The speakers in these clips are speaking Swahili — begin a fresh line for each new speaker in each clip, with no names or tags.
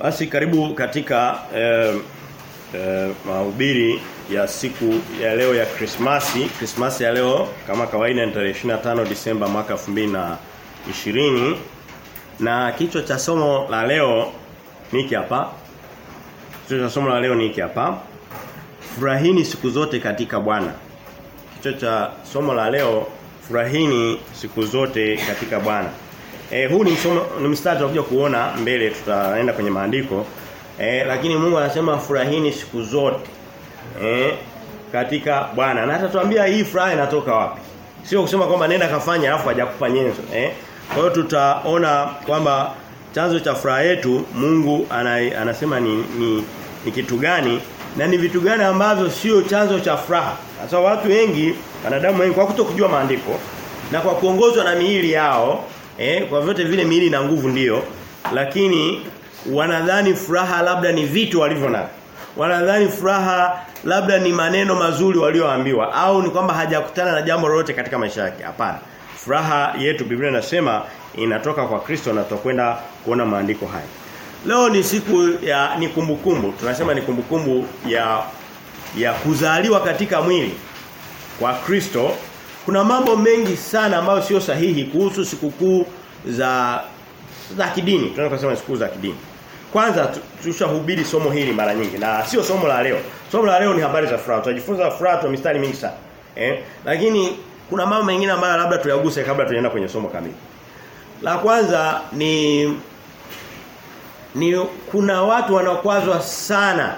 Basi karibu katika eh, eh, mahubiri ya siku ya leo ya Krismasi. Krismasi ya leo kama kawaida ni tarehe 25 Disemba mwaka 2020 na kichwa cha somo la leo ni hapa. Kichwa cha somo la leo ni hapa. Furahini siku zote katika Bwana. Kichwa cha somo la leo furahini siku zote katika Bwana. Eh huu ni msomo ni mstari tutakuja kuona mbele tutaenda kwenye maandiko. Eh lakini Mungu anasema furahini siku zote. Eh katika Bwana. Na atatuambia hii furaha inatoka wapi? Sio kusema kwamba nenda kafanya alafu hajakupa nyenzo, eh? Kwa hiyo tutaona kwamba chanzo cha furaha yetu Mungu anai, anasema ni, ni ni kitu gani na ni vitu gani ambavyo sio chanzo cha furaha. Sasa watu wengi, wanadamu wengi kwa kutokujua maandiko na kwa kuongozwa na miili yao, eh kwa vyote vile miili na nguvu ndiyo, lakini wanadhani furaha labda ni vitu walivyo navyo. Wanadhani furaha labda ni maneno mazuri walioambiwa au ni kwamba hajakutana na jambo lolote katika maisha yake. Hapana. Furaha yetu Biblia inasema inatoka kwa Kristo na tutakwenda kuona maandiko haya. Leo ni siku ya ni kumbukumbu. Tunasema ni kumbukumbu ya ya kuzaliwa katika mwili kwa Kristo. Kuna mambo mengi sana ambayo sio sahihi kuhusu sikukuu za za kidini. Tunaweza kusema sikukuu za kidini. Kwanza tushahubiri somo hili mara nyingi na sio somo la leo. Somo la leo ni habari za furaha. Tutajifunza furaha kwa mistari mingi sana. Eh? Lakini kuna mambo mengine ambayo labda tuyaguse kabla tuenda kwenye somo kamili. La kwanza ni ni kuna watu wanakwazwa sana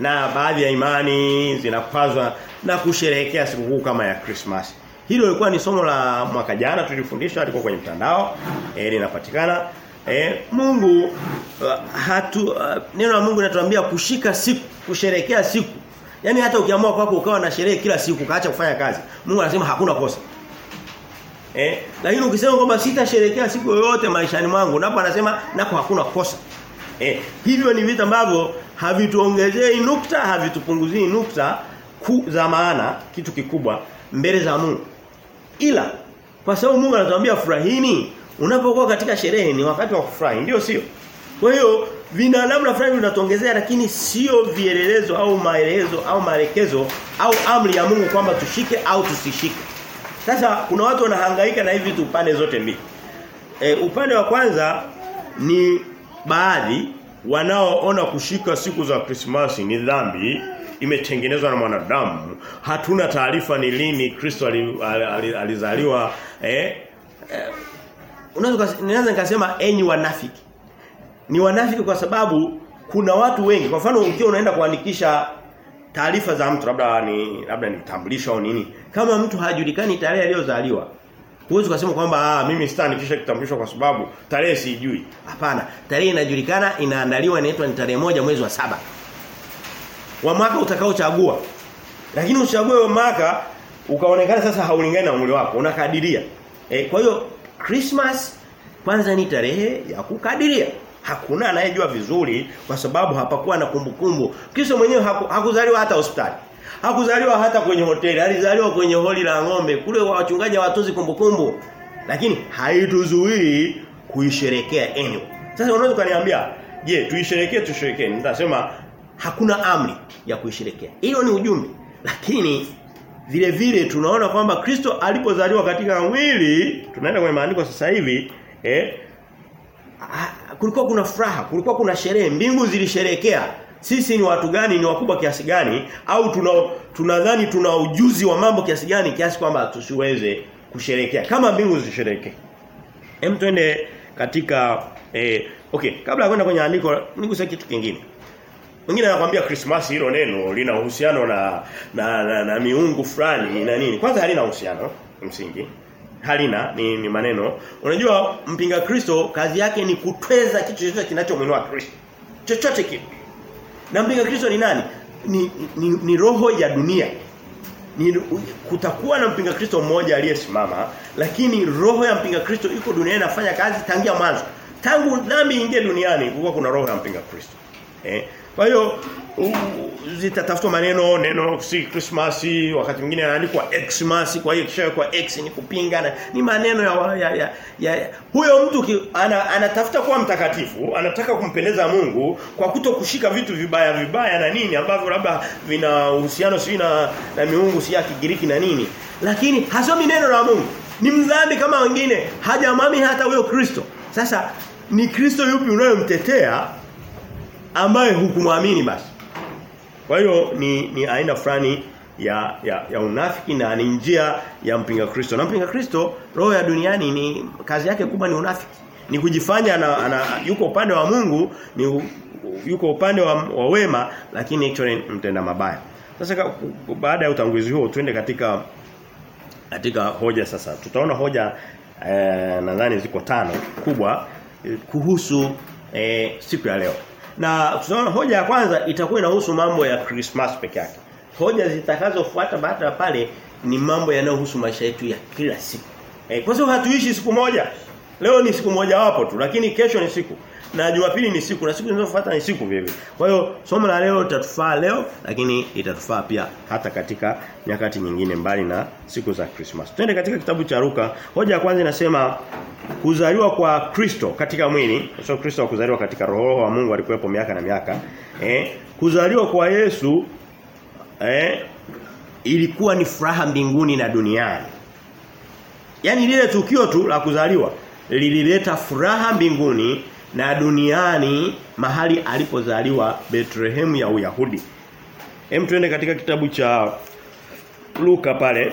na baadhi ya imani zinakwazwa na kusherehekea sikukuu kama ya Christmas. Hilo lilikuwa ni somo la mwaka jana tulifundishwa liko kwenye mtandao eh linapatikana eh Mungu uh, hatu uh, neno la Mungu linatuambia kushika siku kusherekea siku Yaani hata ukiamua kwako ukawa na sherehe kila siku kaacha kufanya kazi Mungu anasema hakuna kosa Eh, lakini ukisema kwamba sitasherehekea siku yoyote maishani mwangu, napo anasema nako hakuna kosa. Eh, hivyo ni vitu ambavyo havituongezei nukta, havitupunguzii nukta ku, za maana kitu kikubwa mbele za Mungu. Ila kwa sababu Mungu anatuambia furahini, unapokuwa katika sherehe ni wakati wa kufurahi, ndio sio? Kwa hiyo vina na fulani vinatuongezea lakini sio vielelezo au maelezo au maelekezo au amri ya Mungu kwamba tushike au tusishike. Sasa kuna watu wanahangaika na hivi upande zote mbili. E, upande wa kwanza ni baadhi wanaoona kushika siku za Krismasi ni dhambi imetengenezwa na mwanadamu. Hatuna taarifa ni lini Kristo alizaliwa eh, eh unaweza ninaweza nikasema enyi wanafiki. Ni wanafiki kwa sababu kuna watu wengi. Kwa mfano ukiwa unaenda kuandikisha taarifa za mtu labda ni labda ni kitambulisho au nini kama mtu hajulikani tarehe aliyozaliwa huwezi kusema kwamba ah mimi sitaandikisha kitambulisho kwa sababu tarehe sijui hapana tarehe inajulikana inaandaliwa inaitwa ni tarehe moja mwezi wa saba wa mwaka utakaochagua lakini uchague wa mwaka ukaonekana sasa haulingani na umri wako unakadiria e, kwa hiyo Christmas kwanza ni tarehe ya kukadiria Hakuna anayejua vizuri kwa sababu hapakuwa na kumbukumbu. Kristo mwenyewe haku, hakuzaliwa hata hospitali. Hakuzaliwa hata kwenye hoteli, alizaliwa kwenye holi la ng'ombe. Kule wachungaji hawatozi kumbukumbu. Lakini haituzuii kuisherekea enyo. Sasa unaweza kuniambia, je, tuisherekee tusherekee? Nitasema hakuna amri ya kuisherekea. Hiyo ni ujumbe. Lakini vile vile tunaona kwamba Kristo alipozaliwa katika mwili, tunaenda kwenye maandiko sasa hivi, eh kulikuwa kuna furaha, kulikuwa kuna sherehe, mbingu zilisherekea. Sisi ni watu gani, ni wakubwa kiasi gani au tuna tunadhani tuna ujuzi wa mambo kiasi gani kiasi kwamba tusiweze kusherekea kama mbingu zisherekee. Hem tuende katika eh, okay, kabla ya kwenda kwenye andiko niguse kitu kingine. Mwingine anakuambia Christmas hilo neno lina uhusiano na na, na, na miungu fulani na nini. Kwanza halina uhusiano msingi halina ni, ni maneno. Unajua mpinga Kristo kazi yake ni kutweza kitu chochote kinachomwinua Kristo. Chochote kile. Na mpinga Kristo ni nani? Ni, ni, ni roho ya dunia. Ni, kutakuwa na mpinga Kristo mmoja aliyesimama lakini roho ya mpinga Kristo iko duniani inafanya kazi tangia mwanzo. Tangu dhambi ingie duniani kulikuwa kuna roho ya mpinga Kristo. Eh? Kwa hiyo zitatafutwa maneno neno si Christmas wakati mwingine yanaandikwa Xmas kwa hiyo kisha kwa X ni kupinga na ni maneno ya, ya, ya, ya huyo mtu ki, ana, anatafuta kuwa mtakatifu anataka kumpendeza Mungu kwa kuto kushika vitu vibaya vibaya na nini ambavyo labda vina uhusiano si na, na miungu si ya Kigiriki na nini. Lakini hasomi neno la Mungu. Ni mdhambi kama wengine hajamami hata huyo Kristo. Sasa ni Kristo yupi unayomtetea ambaye hukumwamini basi kwa hiyo ni ni aina fulani ya, ya ya unafiki na ni njia ya mpinga Kristo. Na mpinga Kristo roho ya duniani ni kazi yake kubwa ni unafiki. Ni kujifanya ana, ana yuko upande wa Mungu, ni yuko upande wa, wa wema lakini actually mtenda mabaya. Sasa baada ya utangulizi huo twende katika katika hoja sasa. Tutaona hoja eh, nadhani ziko tano kubwa eh, kuhusu eh, siku ya leo. Na tunaona hoja ya kwanza itakuwa inahusu mambo ya Christmas peke yake. Hoja zitakazofuata baada ya pale ni mambo yanayohusu maisha yetu ya kila siku. Eh, kwa sababu hatuishi siku moja. Leo ni siku moja wapo tu lakini kesho ni siku na Jumapili ni siku na siku zinazofuata ni siku vile. Kwa hiyo somo la leo litatufaa leo lakini itatufaa pia hata katika nyakati nyingine mbali na siku za Christmas. Twende katika kitabu cha Luka. Hoja ya kwanza inasema kuzaliwa kwa Kristo katika mwili, sio Kristo kuzaliwa katika roho wa Mungu alikuwepo miaka na miaka. Eh, kuzaliwa kwa Yesu eh ilikuwa ni furaha mbinguni na duniani. Yaani lile tukio tu la kuzaliwa lilileta furaha mbinguni na duniani mahali alipozaliwa Bethlehem ya Uyahudi. Hem tuende katika kitabu cha Luka pale.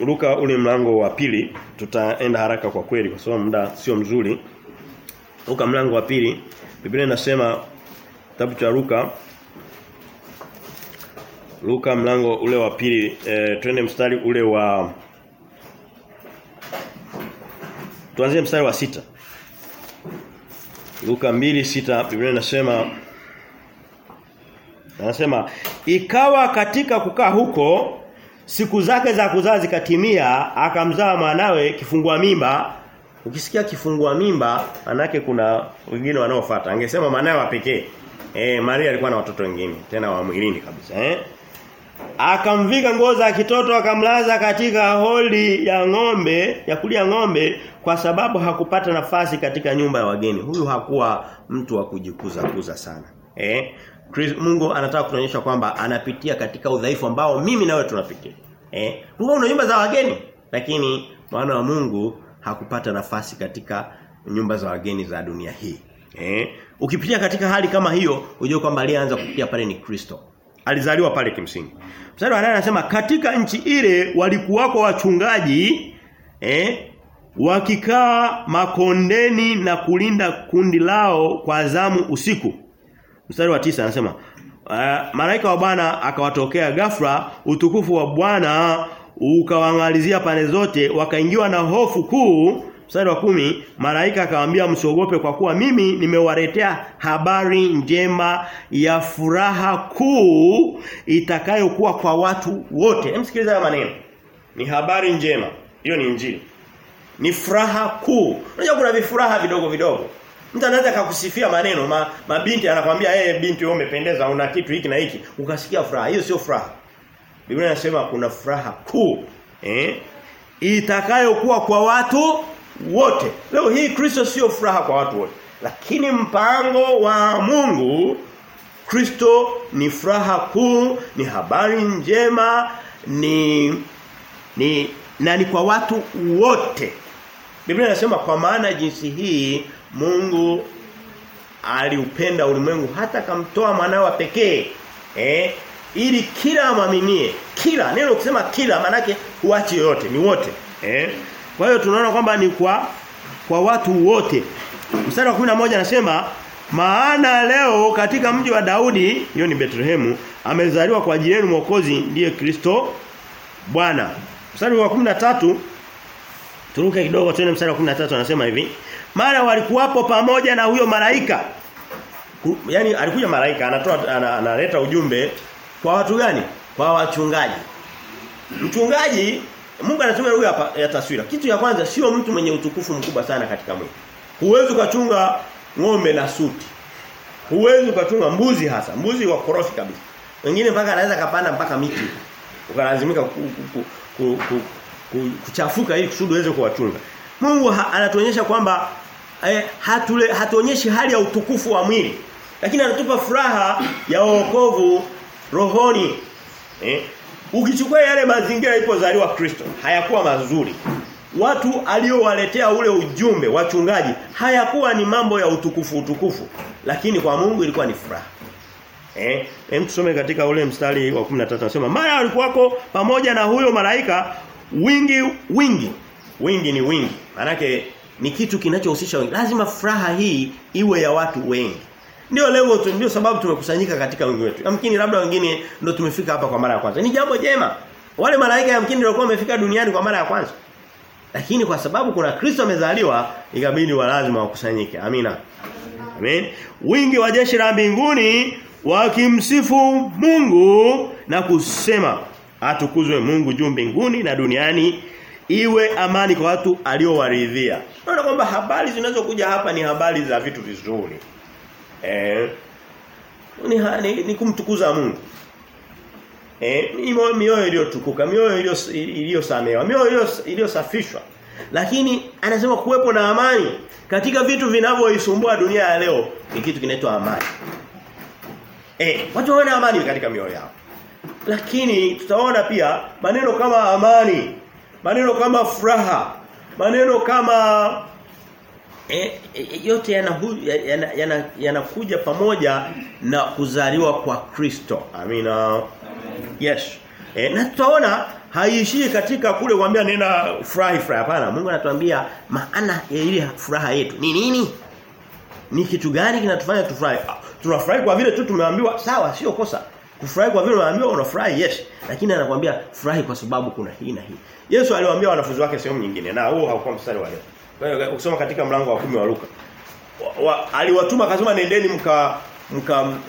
Luka ule mlango wa pili tutaenda haraka kwa kweli kwa sababu muda sio mzuri. Luka mlango wa pili Biblia inasema kitabu cha Luka Luka mlango ule wa pili e, twende mstari ule wa Tuanzie mstari wa sita Luka mbili sita Biblia inasema Anasema ikawa katika kukaa huko siku zake za kuzaa zikatimia akamzaa mwanawe kifungua mimba. Ukisikia kifungua mimba manake kuna wengine wanaofuata. Angesema mwanawe wa pekee. Eh Maria alikuwa na watoto wengine tena wa mwilini kabisa eh akamvika nguo za kitoto akamlaza katika holi ya ng'ombe ya kulia ng'ombe kwa sababu hakupata nafasi katika nyumba ya wageni. Huyu hakuwa mtu wa kujikuza kuza sana eh? Mungu anataka kutuonyesha kwamba anapitia katika udhaifu ambao mimi na wewe tunapitia eh? Una nyumba za wageni? Lakini mwana wa Mungu hakupata nafasi katika nyumba za wageni za dunia hii eh? Ukipitia katika hali kama hiyo unajua kwamba alianza kupitia pale ni Kristo alizaliwa pale kimsingi. Mstari wa 8 anasema katika nchi ile walikuwako wachungaji eh wakikaa makondeni na kulinda kundi lao kwa zamu usiku. Mstari wa tisa anasema uh, malaika wa Bwana akawatokea ghafla utukufu wa Bwana ukawangalizia pande zote wakaingiwa na hofu kuu Mstari wa kumi malaika akamwambia msiogope kwa kuwa mimi nimewaletea habari njema ya furaha kuu itakayokuwa kwa watu wote. Msikiliza maneno. Ni habari njema. Hiyo ni injili. Ni furaha kuu. Unajua kuna vifuraha vidogo vidogo. Mtu anaweza akakusifia maneno, ma, anakwambia eh hey, binti wewe umependeza una kitu hiki na hiki, ukasikia furaha. Hiyo sio furaha. Biblia inasema kuna furaha kuu. Eh? Itakayokuwa kwa watu wote. Leo hii Kristo sio furaha kwa watu wote. Lakini mpango wa Mungu Kristo ni furaha kuu, ni habari njema, ni ni na ni kwa watu wote. Biblia inasema kwa maana jinsi hii Mungu aliupenda ulimwengu hata kamtoa mwanawe pekee. Eh? Ili kila amwaminie kila neno kusema kila manake huachi yote, ni wote. Eh? Kwa hiyo tunaona kwamba ni kwa kwa watu wote. Mstari wa 11 anasema maana leo katika mji wa Daudi, hiyo ni Bethlehemu, amezaliwa kwa ajili yenu mwokozi ndiye Kristo Bwana. Mstari wa 13 turuke kidogo tuende mstari wa 13 anasema hivi. Mara walikuwapo pamoja na huyo malaika. Yaani alikuja malaika anatoa analeta ujumbe kwa watu gani? Kwa wachungaji. Mchungaji Mungu anatumia lugha ya, taswira. Kitu ya kwanza sio mtu mwenye utukufu mkubwa sana katika mwili. Huwezi ukachunga ng'ombe na suti. Huwezi ukachunga mbuzi hasa, mbuzi wa korofi kabisa. Wengine mpaka anaweza kapanda mpaka miti. Ukalazimika ku, ku, ku, ku, ku, ku, kuchafuka ili kusudi uweze kuwachunga. Mungu ha, anatuonyesha kwamba eh, hatuonyeshi hali ya utukufu wa mwili. Lakini anatupa furaha ya wokovu rohoni. Eh? Ukichukua yale mazingira ilipozaliwa Kristo, hayakuwa mazuri. Watu aliowaletea ule ujumbe wachungaji hayakuwa ni mambo ya utukufu utukufu, lakini kwa Mungu ilikuwa ni furaha. Eh, hem tusome katika ule mstari wa 13 anasema mara walikuwako pamoja na huyo malaika wingi wingi. Wingi ni wingi. Maana ni kitu kinachohusisha wengi. Lazima furaha hii iwe ya watu wengi. Ndio leo tu ndio sababu tumekusanyika katika wingi wetu. Yamkini labda wengine ndio tumefika hapa kwa mara ya kwanza. Ni jambo jema. Wale malaika yamkini ndio walikuwa wamefika duniani kwa mara ya kwanza. Lakini kwa sababu kuna Kristo amezaliwa, ikabidi wa lazima wakusanyike. Amina. Amen. Wingi wa jeshi la mbinguni wakimsifu Mungu na kusema atukuzwe Mungu juu mbinguni na duniani iwe amani kwa watu aliowaridhia. Naona kwamba habari zinazokuja hapa ni habari za vitu vizuri. Eh ni, ni, ni kumtukuza Mungu. Eh mioyo iliyotukuka, mioyo iliyosamewa, mioyo iliyosafishwa. Lakini anasema kuwepo na amani katika vitu vinavyoisumbua dunia ya leo ni kitu kinaitwa amani. Eh, watu wana amani katika mioyo yao. Lakini tutaona pia maneno kama amani, maneno kama furaha, maneno kama eh, yote yanakuja yana, yana, yana pamoja na kuzaliwa kwa Kristo. Amina. Amen. Yes. E, na tutaona haiishii katika kule kuambia nina furahi furahi hapana. Mungu anatuambia maana ya ile furaha yetu. Ni nini? Ni kitu gani kinatufanya tufurahi? Tunafurahi kwa vile tu tumeambiwa sawa sio kosa. Kufurahi kwa vile unaambiwa unafurahi yes, lakini anakuambia furahi kwa sababu kuna hii na hii. Yesu aliwaambia wanafunzi wake sehemu nyingine na huo haukuwa mstari wa leo. Ukisoma katika mlango wa kumi wa Luka. Wa, wa, aliwatuma akasema nendeni mka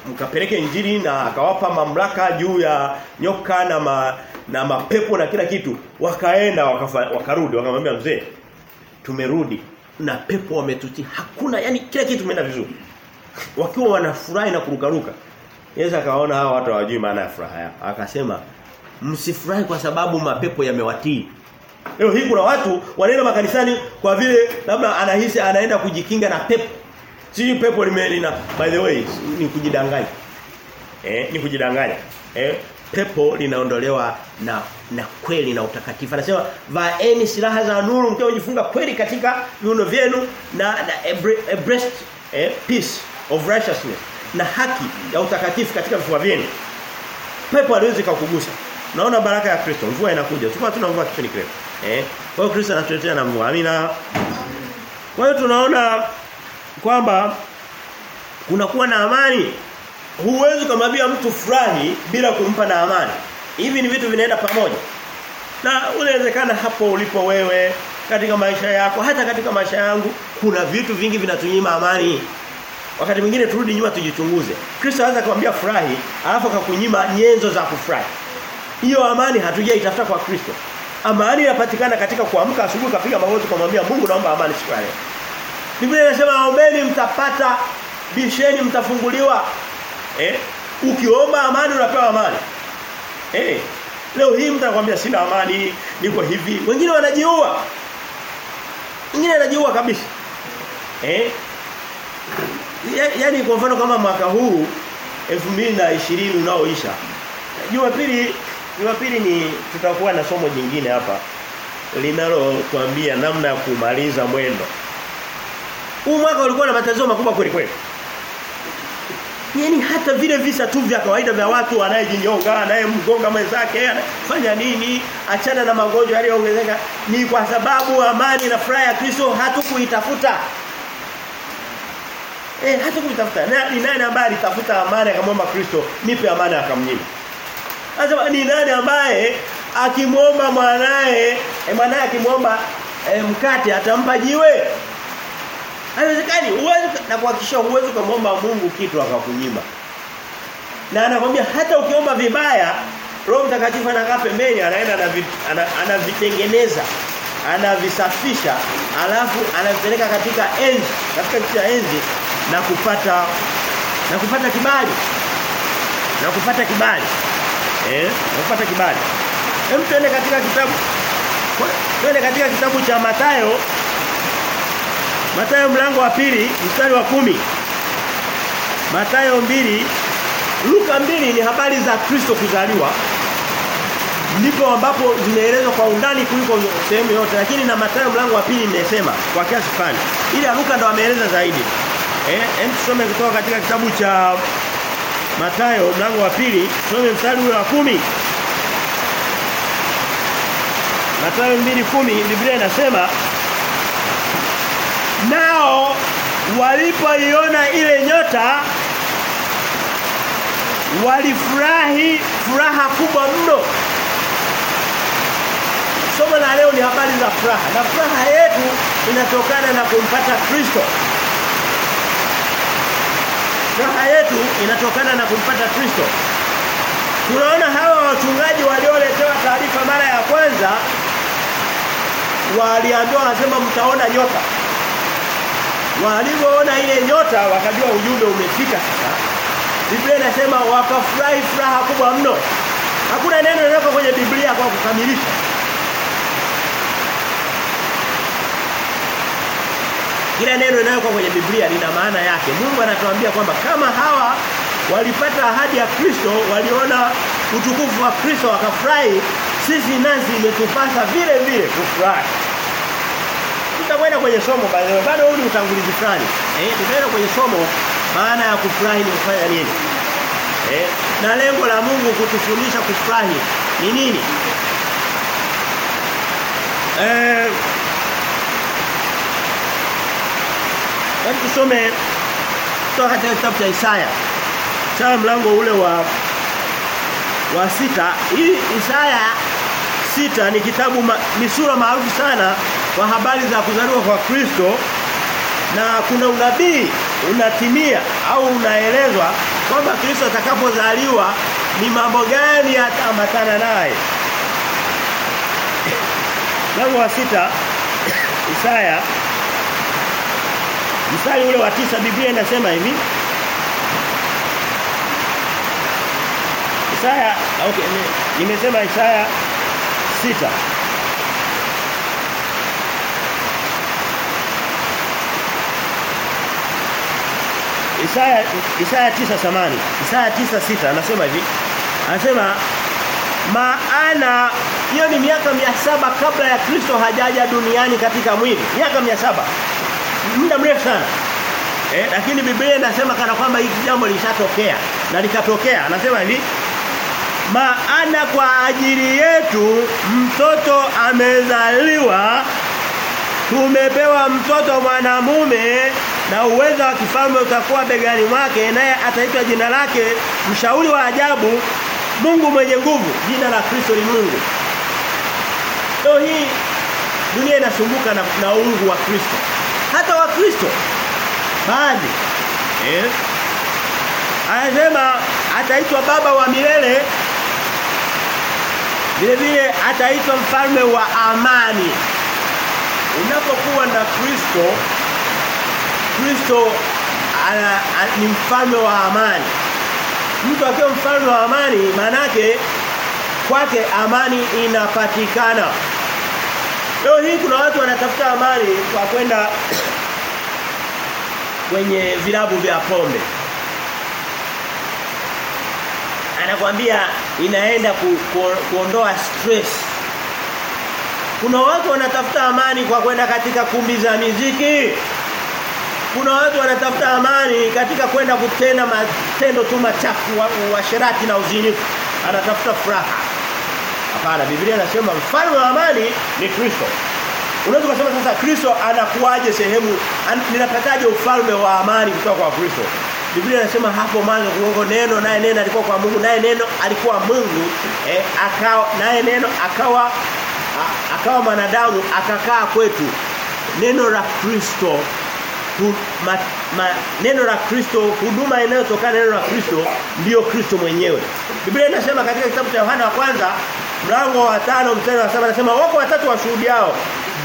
mkapeleke mka injili na akawapa mamlaka juu ya nyoka na ma, na mapepo na kila kitu. Wakaenda wakafa, wakarudi wakamwambia mzee tumerudi na pepo wametuti hakuna yani kila kitu kimeenda vizuri. Wakiwa wanafurahi na kurukaruka Yesu akaona hawa watu hawajui maana ya furaha yao. Akasema msifurahi kwa sababu mapepo yamewatii leo hii kuna watu wanaenda makanisani kwa vile labda anahisi anaenda kujikinga na pepo si pepo limelina by the way ni kujidanganya. Eh ni kujidanganya. Eh pepo linaondolewa na na kweli na utakatifu. Anasema vaeni silaha za nuru mkiwa mjifunga kweli katika viuno vyenu na, na a, breast eh, peace of righteousness na haki ya utakatifu katika vifua vyenu. Pepo haliwezi kukugusa. Naona baraka ya Kristo. Mvua inakuja. Tukua tuna mvua kipindi kirefu. Eh kwa hiyo Kristo anatuletea na Mungu. Amina. Kwa hiyo tunaona kwamba kunakuwa na amani. Huwezi kumwambia mtu furahi bila kumpa na amani. Hivi ni vitu vinaenda pamoja. Na unawezekana hapo ulipo wewe katika maisha yako hata katika maisha yangu kuna vitu vingi vinatunyima amani. Wakati mwingine turudi nyuma tujichunguze. Kristo anaweza kumwambia furahi, alafu akakunyima nyenzo za kufurahi. Hiyo amani hatujaitafuta kwa Kristo. Amani inapatikana katika kuamka asubuhi kapiga magoti kumwambia Mungu naomba amani siku ya leo. Biblia inasema ombeni mtapata, bisheni mtafunguliwa. Eh? Ukiomba amani unapewa amani. Eh? Leo hii mtu anakuambia sina amani, niko hivi. Wengine wanajiua. Wengine wanajiua kabisa. Eh? Yaani kwa mfano kama mwaka huu 2020 unaoisha. Jumapili Jumapili ni tutakuwa na somo jingine hapa linalotuambia namna ya kumaliza mwendo. Huu mwaka ulikuwa na matatizo makubwa kweli kweli. Yaani hata vile visa tu vya kawaida vya watu anayejinyonga, anayemgonga mwenzake, anafanya nini, achana na magonjwa yaliyoongezeka ni kwa sababu amani na furaha ya Kristo hatukuitafuta. Eh hatukuitafuta. Ni nani ambaye alitafuta amani akamwomba Kristo, nipe amani akamnyima. Sasa ni nani ambaye akimwomba mwanae, mwanae akimwomba e, mkate atampa jiwe? Haiwezekani. Huwezi na kuhakikisha huwezi kumwomba Mungu kitu akakunyima. Na anakwambia hata ukiomba vibaya, Roho Mtakatifu anakaa pembeni anaenda anavitengeneza, anavisafisha, alafu anavipeleka katika enzi, katika kiti cha enzi na kupata na kupata kibali na kupata kibali eh na kibali. Hem tuende katika kitabu. Tuende katika kitabu cha Mathayo. Mathayo mlango wa pili mstari wa kumi. Mathayo mbili Luka mbili ni habari za Kristo kuzaliwa. Ndipo ambapo zimeelezwa kwa undani kuliko sehemu yote. Lakini na Mathayo mlango wa pili imesema kwa kiasi fulani. Ila Luka ndo ameeleza zaidi. Eh hem tusome kutoka katika kitabu cha Mathayo mlango wa pili tusome mstari ule wa kumi. Mathayo 2:10 Biblia inasema nao walipoiona ile nyota walifurahi furaha kubwa mno. Somo la leo ni habari za furaha na furaha yetu inatokana na kumpata Kristo Furaha yetu inatokana na kumpata Kristo Tunaona hawa wachungaji walioletewa taarifa mara ya kwanza waliambiwa wanasema mtaona nyota. Walipoona ile nyota wakajua ujumbe umefika sasa. Biblia inasema wakafurahi furaha kubwa mno. Hakuna neno lolote kwenye Biblia kwa kukamilisha. Kila neno linalokuwa kwenye Biblia lina maana yake. Mungu anatuambia kwamba kama hawa walipata ahadi ya Kristo, waliona utukufu wa Kristo wakafurahi, sisi nasi imetupasa vile vile kufurahi. Tutakwenda kwenye somo bado bado huu ni utangulizi fulani. Eh, tutaenda kwenye somo maana ya kufurahi ni kufanya nini? Eh, na lengo la Mungu kutufundisha kufurahi ni nini? Eh Hebu tusome kutoka katika kitabu cha Isaya. Isaya mlango ule wa wa sita. Hii Isaya sita ni kitabu ma, ni sura maarufu sana kwa habari za kuzaliwa kwa Kristo na kuna unabii unatimia au unaelezwa kwamba Kristo atakapozaliwa ni mambo gani yataambatana naye. Mlango wa sita Isaya Mstari ule wa tisa Biblia inasema hivi. Isaya okay nimesema Isaya sita. Isaya Isaya tisa samani. Isaya tisa sita anasema hivi. Anasema maana hiyo ni miaka mia saba kabla ya Kristo hajaja duniani katika mwili. Miaka mia saba muda mrefu sana. Eh, lakini Biblia inasema kana kwamba hili jambo lishatokea na likatokea. Anasema hivi maana kwa ajili yetu mtoto amezaliwa tumepewa mtoto mwanamume na uwezo wa kifalme utakuwa begani mwake naye ataitwa jina lake mshauri wa ajabu Mungu mwenye nguvu jina la Kristo ni Mungu leo hii dunia inasumbuka na, na uungu wa Kristo hata wa Kristo baadhi eh? Anasema ataitwa baba wa milele. Vile vile ataitwa mfalme wa amani. Unapokuwa na Kristo Kristo ana, ana, ni mfalme wa amani. Mtu akiwa mfalme wa amani manake kwake amani inapatikana Leo hii kuna watu wanatafuta amani kwa kwenda kwenye vilabu vya pombe. Anakuambia inaenda ku, ku, kuondoa stress. Kuna watu wanatafuta amani kwa kwenda katika kumbi za miziki. Kuna watu wanatafuta amani katika kwenda kutenda matendo tu machafu wa, wa na uzinifu. Anatafuta furaha. Hapana, Biblia inasema mfalme wa amani ni Kristo. Unaweza kusema sasa Kristo anakuaje sehemu an, ninapataje ufalme wa amani kutoka kwa Kristo? Biblia inasema hapo mwanzo kuongo neno naye neno alikuwa kwa Mungu naye neno alikuwa Mungu eh, akawa naye neno akawa a, akawa mwanadamu akakaa kwetu. Neno la Kristo hu, ma, ma, neno la Kristo huduma inayotokana neno la Kristo ndiyo Kristo mwenyewe. Biblia inasema katika kitabu cha Yohana wa kwanza mlango wa tano mstari wa saba anasema wako watatu washuhudiao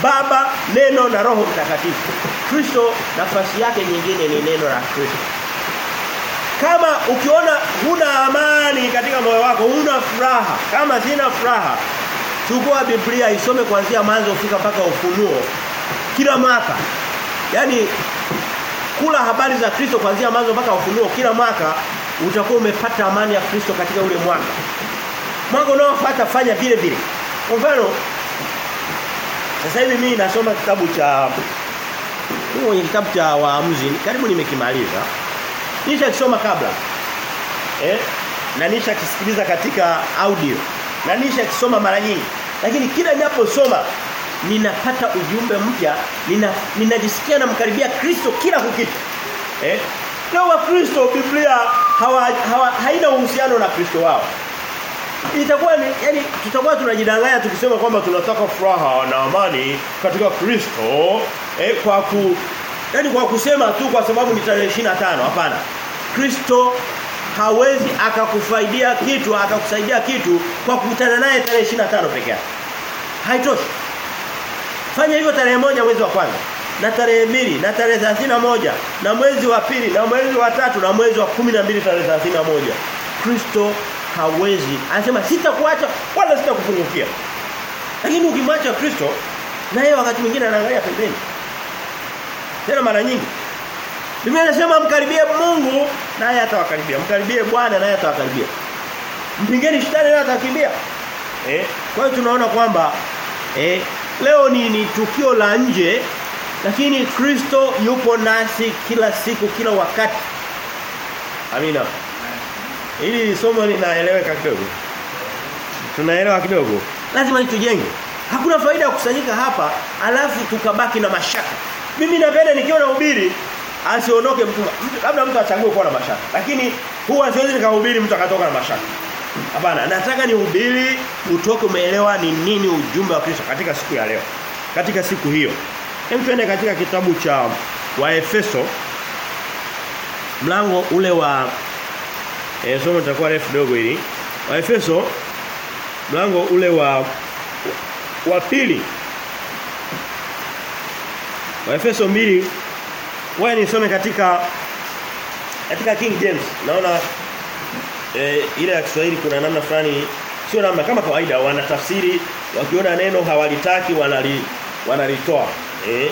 Baba, neno na Roho Mtakatifu. Kristo nafasi yake nyingine ni neno la Kristo. kama ukiona huna amani katika moyo wako, huna furaha, kama sina furaha, chukua Biblia isome kuanzia mwanzo ufika mpaka ufunuo kila mwaka. yani kula habari za Kristo kuanzia mwanzo mpaka ufunuo kila mwaka utakuwa umepata amani ya Kristo katika ule mwaka. Mwaka unaofuata fanya vile vile. Kwa mfano sasa hivi mimi nasoma kitabu cha kwenye kitabu cha waamuzi karibu nimekimaliza. Nisha kisoma kabla. Eh? Na nisha kisikiliza katika audio. Na nisha kisoma mara nyingi. Lakini kila ninaposoma ninapata ujumbe mpya, nina ninajisikia namkaribia Kristo kila kukitu. Eh? Leo wa Kristo Biblia hawa, hawa, haina uhusiano na Kristo wao. Itakuwa ni yani tutakuwa tunajidanganya tukisema kwamba tunataka furaha na amani katika Kristo eh, kwa ku yani kwa kusema tu kwa sababu ni tarehe 25 hapana. Kristo hawezi akakufaidia kitu akakusaidia kitu kwa kukutana naye tarehe 25 peke yake. Haitoshi. Fanya hivyo tarehe moja mwezi wa kwanza na tarehe mbili na tarehe 31 na mwezi wa pili na mwezi wa tatu na mwezi wa 12 tarehe 31. Kristo hawezi. Anasema sitakuacha wala sitakupungukia. Lakini ukimwacha Kristo na yeye wakati mwingine anaangalia pembeni. Tena mara nyingi. Biblia inasema mkaribie Mungu naye atawakaribia. Mkaribie Bwana naye atawakaribia. Mpingeni shetani naye atakimbia. Eh, kwa hiyo tunaona kwamba eh leo ni, ni tukio la nje lakini Kristo yupo nasi kila siku kila wakati. Amina. Hili somo linaeleweka kidogo. Tunaelewa kidogo. Lazima nitujenge. Hakuna faida ya kusanyika hapa alafu tukabaki na mashaka. Mimi napenda nikiwa nahubiri asiondoke mtu labda mtu achague kuwa na mashaka. Lakini huwa siwezi nikahubiri mtu akatoka na mashaka. Hapana, nataka nihubiri utoke umeelewa ni nini ujumbe wa Kristo katika siku ya leo. Katika siku hiyo. Hem tuende katika kitabu cha Waefeso mlango ule wa eh somo litakuwa refu dogo hili. Waefeso mlango ule wa wa pili. Waefeso 2 wewe nisome katika katika King James. Naona eh, ile ya Kiswahili kuna namna fulani sio namna kama kawaida wanatafsiri wakiona neno hawalitaki wanali wanalitoa. Eh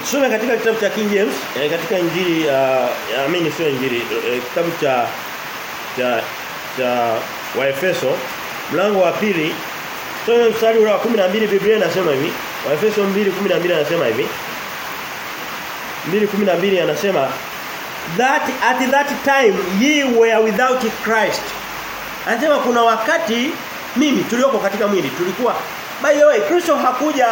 Tusome katika kitabu cha King James eh, katika injili ya uh, amini sio injili eh, kitabu cha cha cha Waefeso mlango wa pili. Tusome mstari wa 12 Biblia inasema hivi. Waefeso 2:12 anasema hivi. 2:12 anasema that at that time ye were without Christ. Anasema kuna wakati mimi tulioko katika mwili tulikuwa. By the way Kristo hakuja.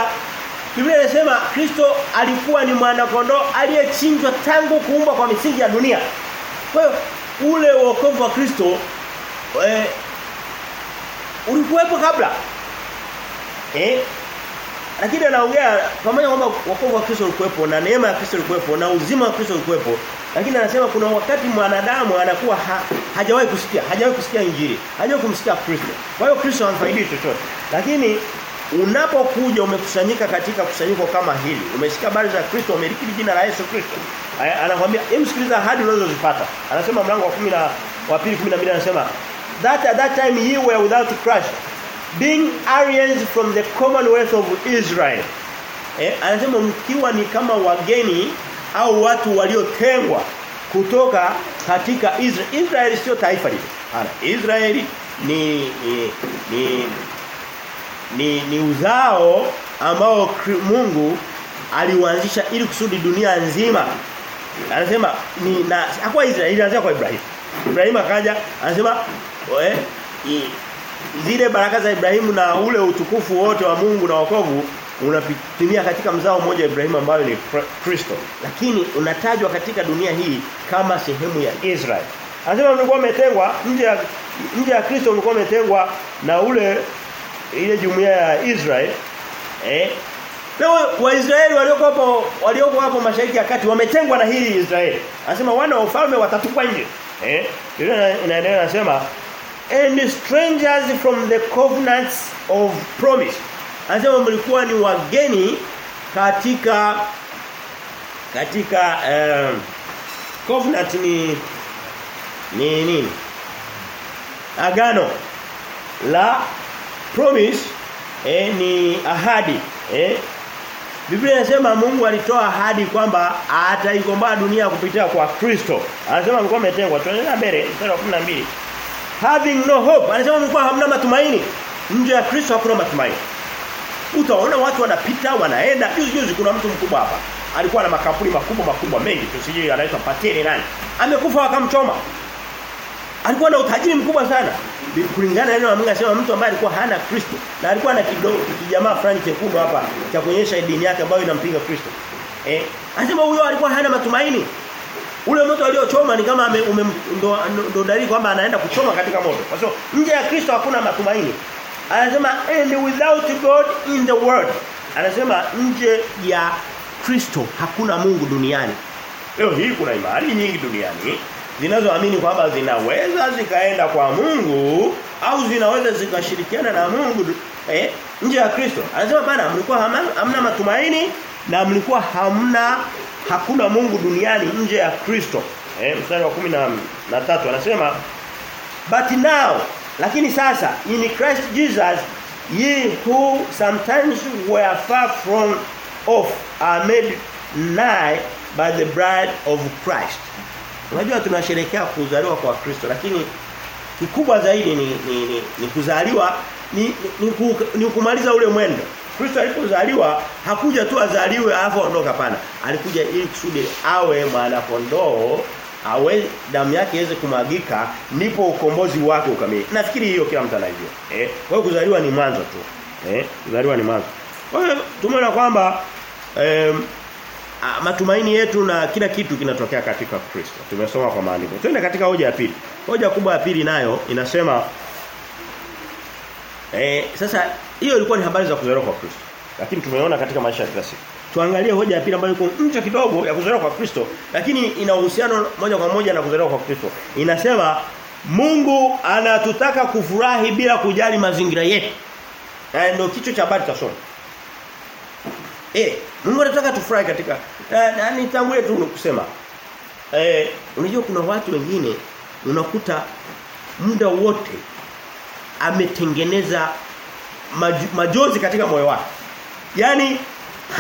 Biblia inasema Kristo alikuwa ni mwana kondoo aliyechinjwa tangu kuumbwa kwa misingi ya dunia. Kwa hiyo ule wokovu wa Kristo eh, ulikuwepo kabla. Eh? Lakini anaongea pamoja kwamba wokovu wa Kristo ulikuwepo na neema ya Kristo ilikuwepo na uzima wa Kristo ulikuwepo. Lakini anasema kuna wakati mwanadamu anakuwa ha, hajawahi kusikia, hajawahi kusikia injili, hajawahi kumsikia Kristo. Kwa hiyo Kristo hamfaidii chochote. Lakini unapokuja umekusanyika katika kusanyiko kama hili umesikia habari za Kristo umelikiri jina la Yesu Kristo anakuambia hem sikiliza hadi unazozipata. Anasema mlango wa 10 na wa 2 12 anasema that at that time ye were without Christ being aliens from the commonwealth of Israel. Eh, anasema mkiwa ni kama wageni au watu waliotengwa kutoka katika Israel Israel sio taifa lile. Israeli ni ni, ni ni, ni uzao ambao Mungu aliuanzisha ili kusudi dunia nzima. Anasema ni na hakuwa Israeli ilianzia kwa Ibrahim. Ibrahim akaja anasema eh zile baraka za Ibrahimu na ule utukufu wote wa Mungu na wokovu unapitimia katika mzao mmoja wa Ibrahimu ambayo ni Kristo. Lakini unatajwa katika dunia hii kama sehemu ya Israeli. Anasema mlikuwa umetengwa nje ya nje ya Kristo mlikuwa umetengwa na ule ile jumuiya ya Israel eh? Leo waisraeli walioko hapo walioko hapo mashariki ya kati wametengwa na hili Israeli. Anasema wana wa ufalme watatupwa nje eh? Ile inaendelea anasema and strangers from the covenants of promise. Anasema mlikuwa ni wageni katika katika um, covenant ni ni nini? Agano la promise eh, ni ahadi eh. Biblia inasema Mungu alitoa ahadi kwamba ataikomboa dunia kupitia kwa Kristo. Anasema mlikuwa mmetengwa. Tuendelea mbele wa 12. Having no hope. Anasema mlikuwa hamna matumaini. Nje ya Kristo hakuna matumaini. Utaona watu wanapita wanaenda. Juzi juzi kuna mtu mkubwa hapa. Alikuwa na makampuni makubwa makubwa mengi. Tusijui anaitwa Pateni nani. Amekufa wakamchoma. Alikuwa na utajiri mkubwa sana. Kulingana na neno la Mungu anasema mtu ambaye alikuwa hana Kristo na alikuwa na kidogo kijamaa fulani chekundu hapa cha kuonyesha dini yake ambayo inampinga Kristo. Eh, anasema huyo alikuwa hana matumaini. Ule moto aliochoma ni kama ndo, dalili kwamba anaenda kuchoma katika moto. Kwa sababu nje ya Kristo hakuna matumaini. Anasema and without God in the world. Anasema nje ya Kristo hakuna Mungu duniani. Leo hii kuna imani nyingi duniani zinazoamini kwamba zinaweza zikaenda kwa Mungu au zinaweza zikashirikiana na Mungu eh, nje ya Kristo. Anasema bana mlikuwa hamna, matumaini na mlikuwa hamna hakuna Mungu duniani nje ya Kristo. Eh, mstari wa 13 anasema but now lakini sasa in Christ Jesus ye who sometimes were far from off are made nigh by the bride of Christ. Unajua tunasherehekea kuzaliwa kwa Kristo lakini kikubwa zaidi ni ni, ni, ni kuzaliwa ni, ni, ni, ni kumaliza ule mwendo. Kristo alipozaliwa hakuja tu azaliwe alafu aondoka pana. Alikuja ili kusudi awe mwana kondoo awe damu yake iweze kumwagika ndipo ukombozi wake ukamili Nafikiri hiyo kila mtu anajua. Eh? Kwa kuzaliwa ni mwanzo tu. Eh? Kuzaliwa ni mwanzo. Kwa hiyo tumeona kwamba eh, matumaini yetu na kila kitu kinatokea katika Kristo. Tumesoma kwa maandiko. Twende katika hoja ya pili. Hoja kubwa ya pili nayo inasema eh sasa hiyo ilikuwa ni habari za kuzaliwa kwa Kristo. Lakini tumeona katika maisha ya kila siku. Tuangalie hoja ya pili ambayo iko nje kidogo ya kuzaliwa kwa Kristo, lakini ina uhusiano moja kwa moja na kuzaliwa kwa Kristo. Inasema Mungu anatutaka kufurahi bila kujali mazingira yetu. Na ndio kichwa cha habari tasoma. Eh, Mungu anataka tufurahi katika na nitangulie tu nikusema. Eh, unajua kuna watu wengine unakuta muda wote ametengeneza maj, majozi katika moyo wake. Yaani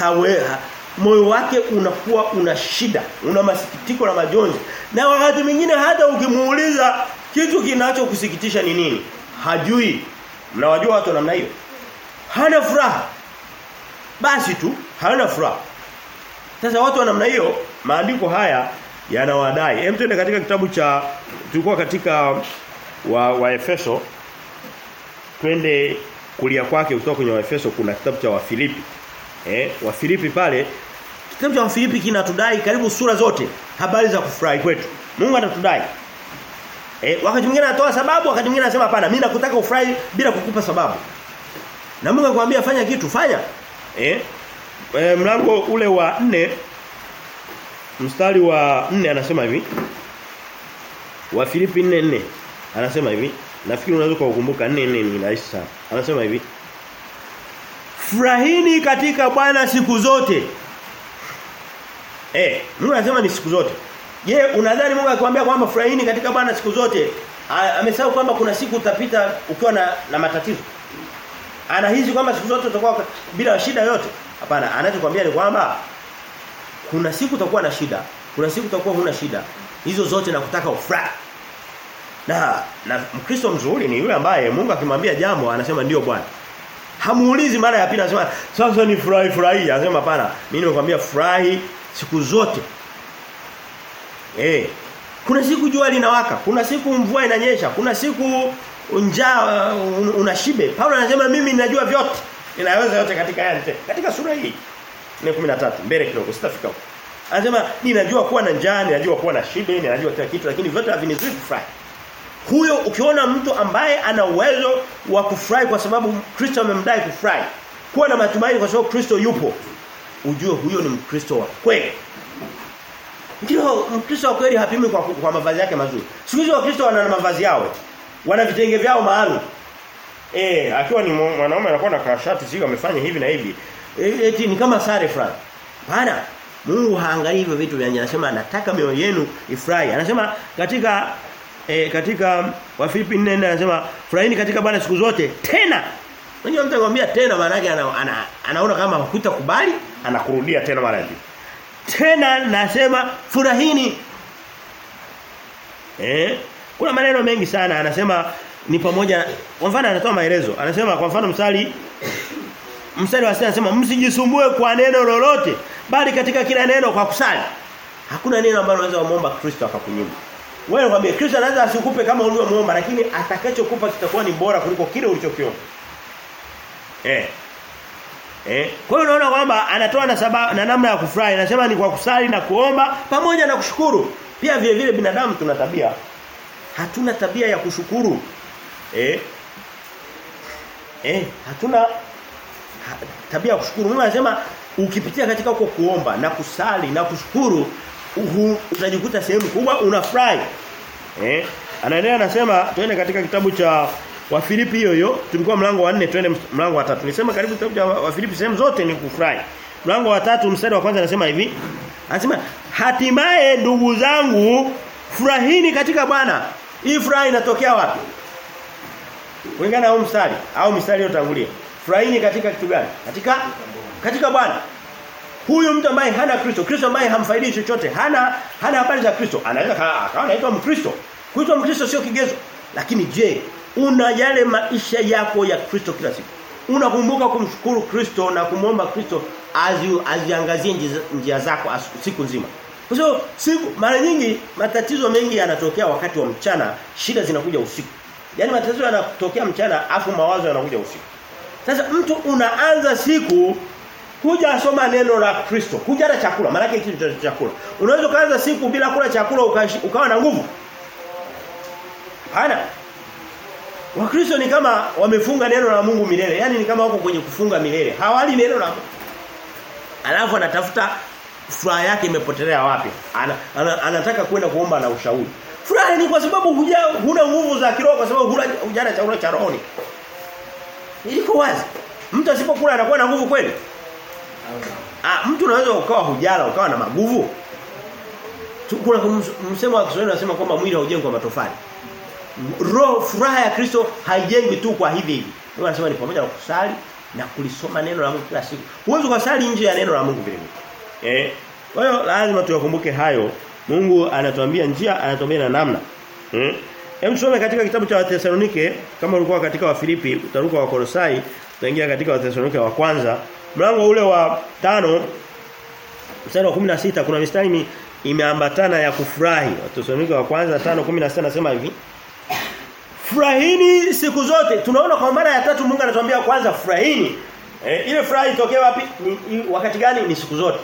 hawe ha, moyo wake unakuwa una shida, una masikitiko na majonzi. Na wakati mwingine hata ukimuuliza kitu kinachokusikitisha ni nini? Hajui. Mnawajua watu namna hiyo? Hana furaha. Basi tu hana furaha. Sasa watu wa namna hiyo maandiko haya yanawadai. Hem tuende katika kitabu cha tulikuwa katika wa, wa Efeso twende kulia kwake kutoka kwenye Waefeso kuna kitabu cha Wafilipi. Eh, Wafilipi pale kitabu cha Wafilipi kinatudai karibu sura zote habari za kufurahi kwetu. Mungu anatudai. Eh, wakati mwingine anatoa sababu, wakati mwingine anasema hapana, mimi nakutaka ufurahi bila kukupa sababu. Na Mungu akwambia fanya kitu, fanya. Eh? E, mlango ule wa nne mstari wa nne anasema hivi. Wa Filipi 4:4 anasema hivi. Nafikiri unaweza kukumbuka 4:4 ni rahisi sana. Anasema hivi. Furahini katika Bwana siku zote. Eh, Mungu anasema ni siku zote. Je, unadhani Mungu akikwambia kwamba furahini katika Bwana siku zote, amesahau kwamba kuna siku utapita ukiwa na, na matatizo? Anahisi kwamba siku zote utakuwa bila shida yote? Hapana, anachokwambia ni kwamba kuna siku utakuwa na shida, kuna siku utakuwa huna shida. Hizo zote na kutaka ufurahi. Na na Mkristo mzuri ni yule ambaye Mungu akimwambia jambo anasema ndio Bwana. Hamuulizi mara ya pili anasema sasa ni furahi furahi, anasema hapana, mimi nimekwambia furahi siku zote. Eh. Kuna siku jua linawaka, kuna siku mvua inanyesha, kuna siku njaa uh, unashibe. Paulo anasema mimi ninajua vyote. Ninaweza yote katika yale. Katika sura hii ni 13 mbele kidogo sitafika huko. Anasema ninajua kuwa na njaa, ninajua kuwa na shibe, ninajua kila kitu lakini vyote havinizuii kufurahi. Huyo ukiona mtu ambaye ana uwezo wa kufurahi kwa sababu Kristo amemdai kufurahi. Kuwa na matumaini kwa sababu Kristo yupo. Ujue huyo ni Mkristo wa kweli. Ndio Mkristo wa kweli hapimi kwa, kwa mavazi yake mazuri. Siku hizo Wakristo wana mavazi yao. Wana vitenge vyao maalum. Eh, akiwa ni mwanaume anakuwa na kashati sio amefanya hivi na hivi. E, eti ni kama sare fulani. Bana, Mungu haangalii hivyo vitu vya. Anasema anataka mioyo yenu ifurahi. Anasema katika e, katika Wafilipi 4 anasema furahini katika Bwana siku zote tena. Unajua mtu anakuambia tena maana yake ana, ana, anaona kama hutakubali anakurudia tena mara mbili. Tena nasema furahini. Eh? Kuna maneno mengi sana anasema ni pamoja kwa mfano anatoa maelezo. Anasema kwa mfano msali msali wa 6 anasema msijisumbue kwa neno lolote bali katika kila neno kwa kusali. Hakuna neno ambalo unaweza kumomba Kristo akakunyima. Wewe unakwambia Kristo anaweza asikupe kama ulivyomuomba lakini atakachokupa kitakuwa ni bora kuliko kile ulichokiomba. Eh. Eh. Kwa hiyo unaona kwamba anatoa na sababu na namna ya kufurahi. Anasema ni kwa kusali na kuomba pamoja na kushukuru. Pia vile vile binadamu tuna tabia. Hatuna tabia ya kushukuru. Eh. Eh, hatuna ha, tabia ya kushukuru. Mungu anasema ukipitia katika huko kuomba na kusali na kushukuru utajikuta sehemu kubwa unafurahi. Eh? Anaendelea anasema twende katika kitabu cha Wafilipi hiyo hiyo tulikuwa mlango wa 4 twende mlango wa 3. Nisema karibu kitabu cha Wafilipi sehemu zote ni kufurahi. Mlango wa 3 mstari wa kwanza anasema hivi. Anasema hatimaye ndugu zangu furahini katika Bwana. Hii furaha inatokea wapi? Kulingana na mstari au mstari uliotangulia. Furahini katika kitu gani? Katika katika Bwana. Huyu mtu ambaye hana Kristo, Kristo ambaye hamfaidi chochote, hana hana habari za Kristo, anaweza akawa anaitwa Mkristo. Kuitwa Mkristo sio kigezo. Lakini je, una yale maisha yako ya Kristo kila siku? Unakumbuka kumshukuru Kristo na kumwomba Kristo azi aziangazie njia, njia zako siku nzima. Kwa hiyo siku mara nyingi matatizo mengi yanatokea wakati wa mchana, shida zinakuja usiku. Yaani matatizo yanatokea mchana afu mawazo yanakuja usiku. Sasa mtu unaanza siku kuja asoma neno la Kristo, kuja na chakula, maana yake kitu cha chakula. Unaweza kuanza siku bila kula chakula ukawa na nguvu. Hana. Wakristo ni kama wamefunga neno la Mungu milele. Yaani ni kama wako kwenye kufunga milele. Hawali neno la Mungu. Alafu anatafuta furaha yake imepotelea wapi? Ana, ana, anataka kwenda kuomba na ushauri. Furaha ni kwa sababu huja huna nguvu za kiroho kwa sababu huna hujana chakula cha rohoni. Iliko wazi. Mtu asipokula anakuwa na nguvu kweli? Ah, mtu unaweza ukawa hujala ukawa na maguvu. Kuna msemo wa Kiswahili unasema kwamba mwili haujengwi kwa matofali. Roho furaha ya Kristo haijengwi tu kwa hivi hivi. Mungu anasema ni pamoja na kusali na kulisoma neno la Mungu kila siku. Huwezi kusali nje ya neno la Mungu vile vile. Eh? Kwa hiyo lazima tuyakumbuke hayo. Mungu anatuambia njia, anatuambia na namna. Eh? Hem tusome katika kitabu cha Wathesalonike kama ulikuwa katika Wafilipi, utaruka wa Kolosai, utaingia katika Wathesalonike wa kwanza. Mlango ule wa tano mstari wa 16 kuna mistari imeambatana ya kufurahi. Wathesalonike wa kwanza 5:16 nasema hivi. Furahini siku zote. Tunaona kwa mara ya tatu Mungu anatuambia kwanza furahini. Eh, ile furaha itokee wapi? ni, Ni, wakati gani? Ni siku zote.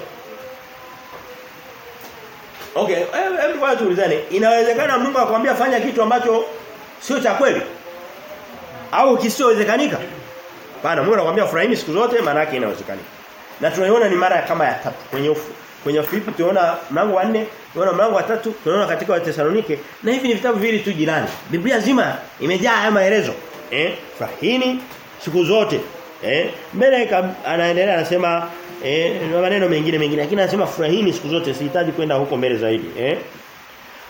Okay, hebu kwa tuulizane. Inawezekana Mungu akwambia fanya kitu ambacho sio cha kweli? Au kisichowezekanika? Bana Mungu anakuambia furahini siku zote maana yake inawezekanika. Na tunaiona ni mara kama ya tatu kwenye ufu. Kwenye Filipi tunaona mlango wa 4, tunaona mlango wa 3, tunaona katika Wathesalonike na hivi ni vitabu vili tu jirani. Biblia nzima imejaa haya maelezo. Eh? Furahini siku zote. Eh? Mbele anaendelea anasema eh maneno mengine mengine lakini anasema furahini siku zote sihitaji kwenda huko mbele zaidi. Eh?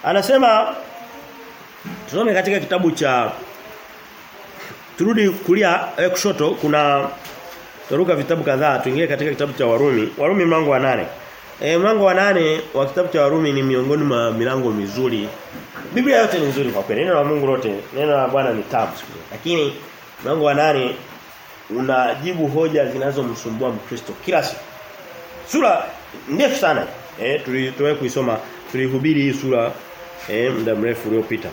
Anasema tusome katika kitabu cha turudi kulia eh, kushoto kuna toruka vitabu kadhaa tuingie katika kitabu cha Warumi. Warumi mlango wa nane eh mlango wa nane wa kitabu cha Warumi ni miongoni mwa milango mizuri. Biblia yote ni nzuri kwa kweli. Neno la Mungu lote, neno la Bwana ni tamu Lakini mlango wa nane unajibu hoja zinazomsumbua Mkristo kila siku. Sura ndefu sana. Eh tulitoe kuisoma, tulihubiri hii sura eh muda mrefu uliopita.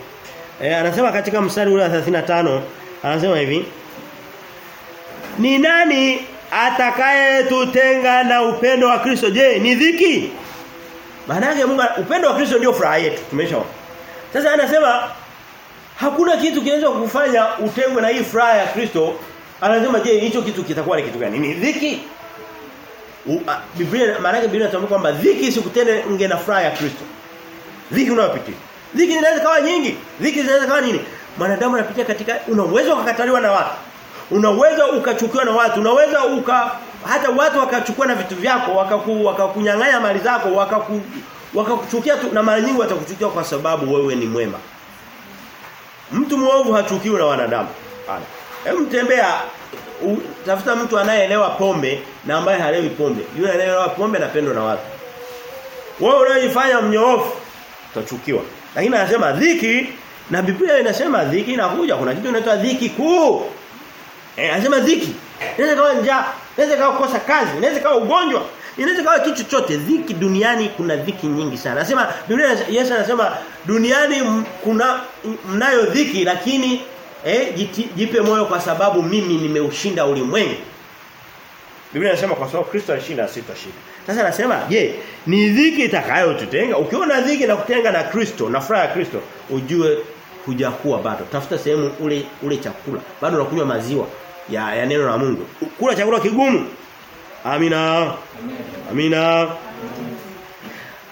Eh anasema katika mstari ule wa 35 anasema hivi Ni nani atakaye tutenga na upendo wa Kristo je ni dhiki maana yake Mungu upendo wa Kristo ndio furaha yetu tumeshaona sasa anasema hakuna kitu kinaweza kukufanya utengwe na hii furaha ya Kristo anasema je hicho kitu kitakuwa ni kitu gani? Ni dhiki. Biblia maana yake Biblia inatuambia kwamba dhiki isikutende nge na furaha ya Kristo. Dhiki unayopitia. Dhiki zinaweza kawa nyingi. Dhiki zinaweza kawa nini? Mwanadamu anapitia katika una uwezo ukakataliwa na watu. Unaweza ukachukiwa na watu. Unaweza uka hata watu wakachukua na vitu vyako wakaku, wakakunyang'anya mali zako wakaku wakakuchukia tu na mara nyingi watakuchukia kwa sababu wewe ni mwema. Mtu mwovu hachukiwi na wanadamu. Hapana. Hebu tembea tafuta mtu anayeelewa pombe na ambaye halewi pombe. Yule anayeelewa pombe anapendwa na watu. Wewe unayefanya mnyoofu utachukiwa. Lakini anasema dhiki na Biblia inasema dhiki inakuja kuna kitu kinaitwa dhiki kuu. Eh anasema dhiki. Inaweza kawa njaa, inaweza kawa kukosa kazi, inaweza kawa ugonjwa, inaweza kawa kitu chochote. Dhiki duniani kuna dhiki nyingi sana. Anasema Biblia Yesu anasema duniani kuna mnayo dhiki lakini eh jiti, jipe moyo kwa sababu mimi nimeushinda ulimwengu. Biblia inasema kwa sababu Kristo alishinda sitashinda. Sasa anasema, je, ni dhiki itakayotutenga? Ukiona dhiki na kutenga na Kristo, na furaha ya Kristo, ujue hujakuwa bado. Tafuta sehemu ule ule chakula. Bado unakunywa maziwa ya, ya neno la Mungu. Kula chakula kigumu. Amina. Amina.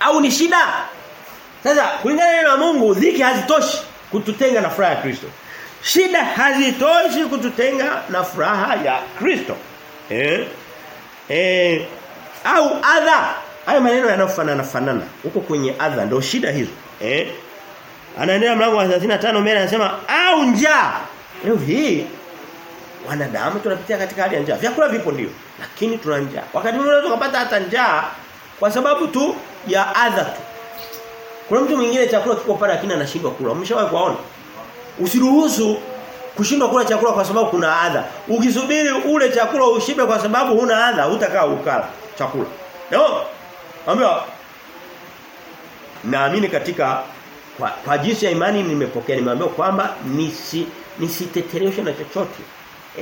Au ni shida? Sasa kulingana na neno la Mungu, dhiki hazitoshi kututenga na furaha ya Kristo. Shida hazitoshi kututenga na furaha ya Kristo. Eh? Eh au adha. Haya maneno yanafanana fanana. Huko kwenye adha ndio shida hizo. Eh? Anaendelea mlango wa 35 mbele anasema au njaa. Leo hii wanadamu tunapitia katika hali ya njaa. Vyakula vipo ndio, lakini tuna njaa. Wakati mwingine kupata hata njaa kwa sababu tu ya adha tu. Kuna mtu mwingine chakula kiko pale lakini anashindwa kula. Umeshawahi kuona? Usiruhusu kushindwa kula chakula kwa sababu kuna adha. Ukisubiri ule chakula ushibe kwa sababu huna adha, hutakaa ukala chakula. Ndio? Naambia naamini katika kwa, kwa jinsi ya imani nimepokea nimeambiwa kwamba nisi nisitetereshwe na chochote.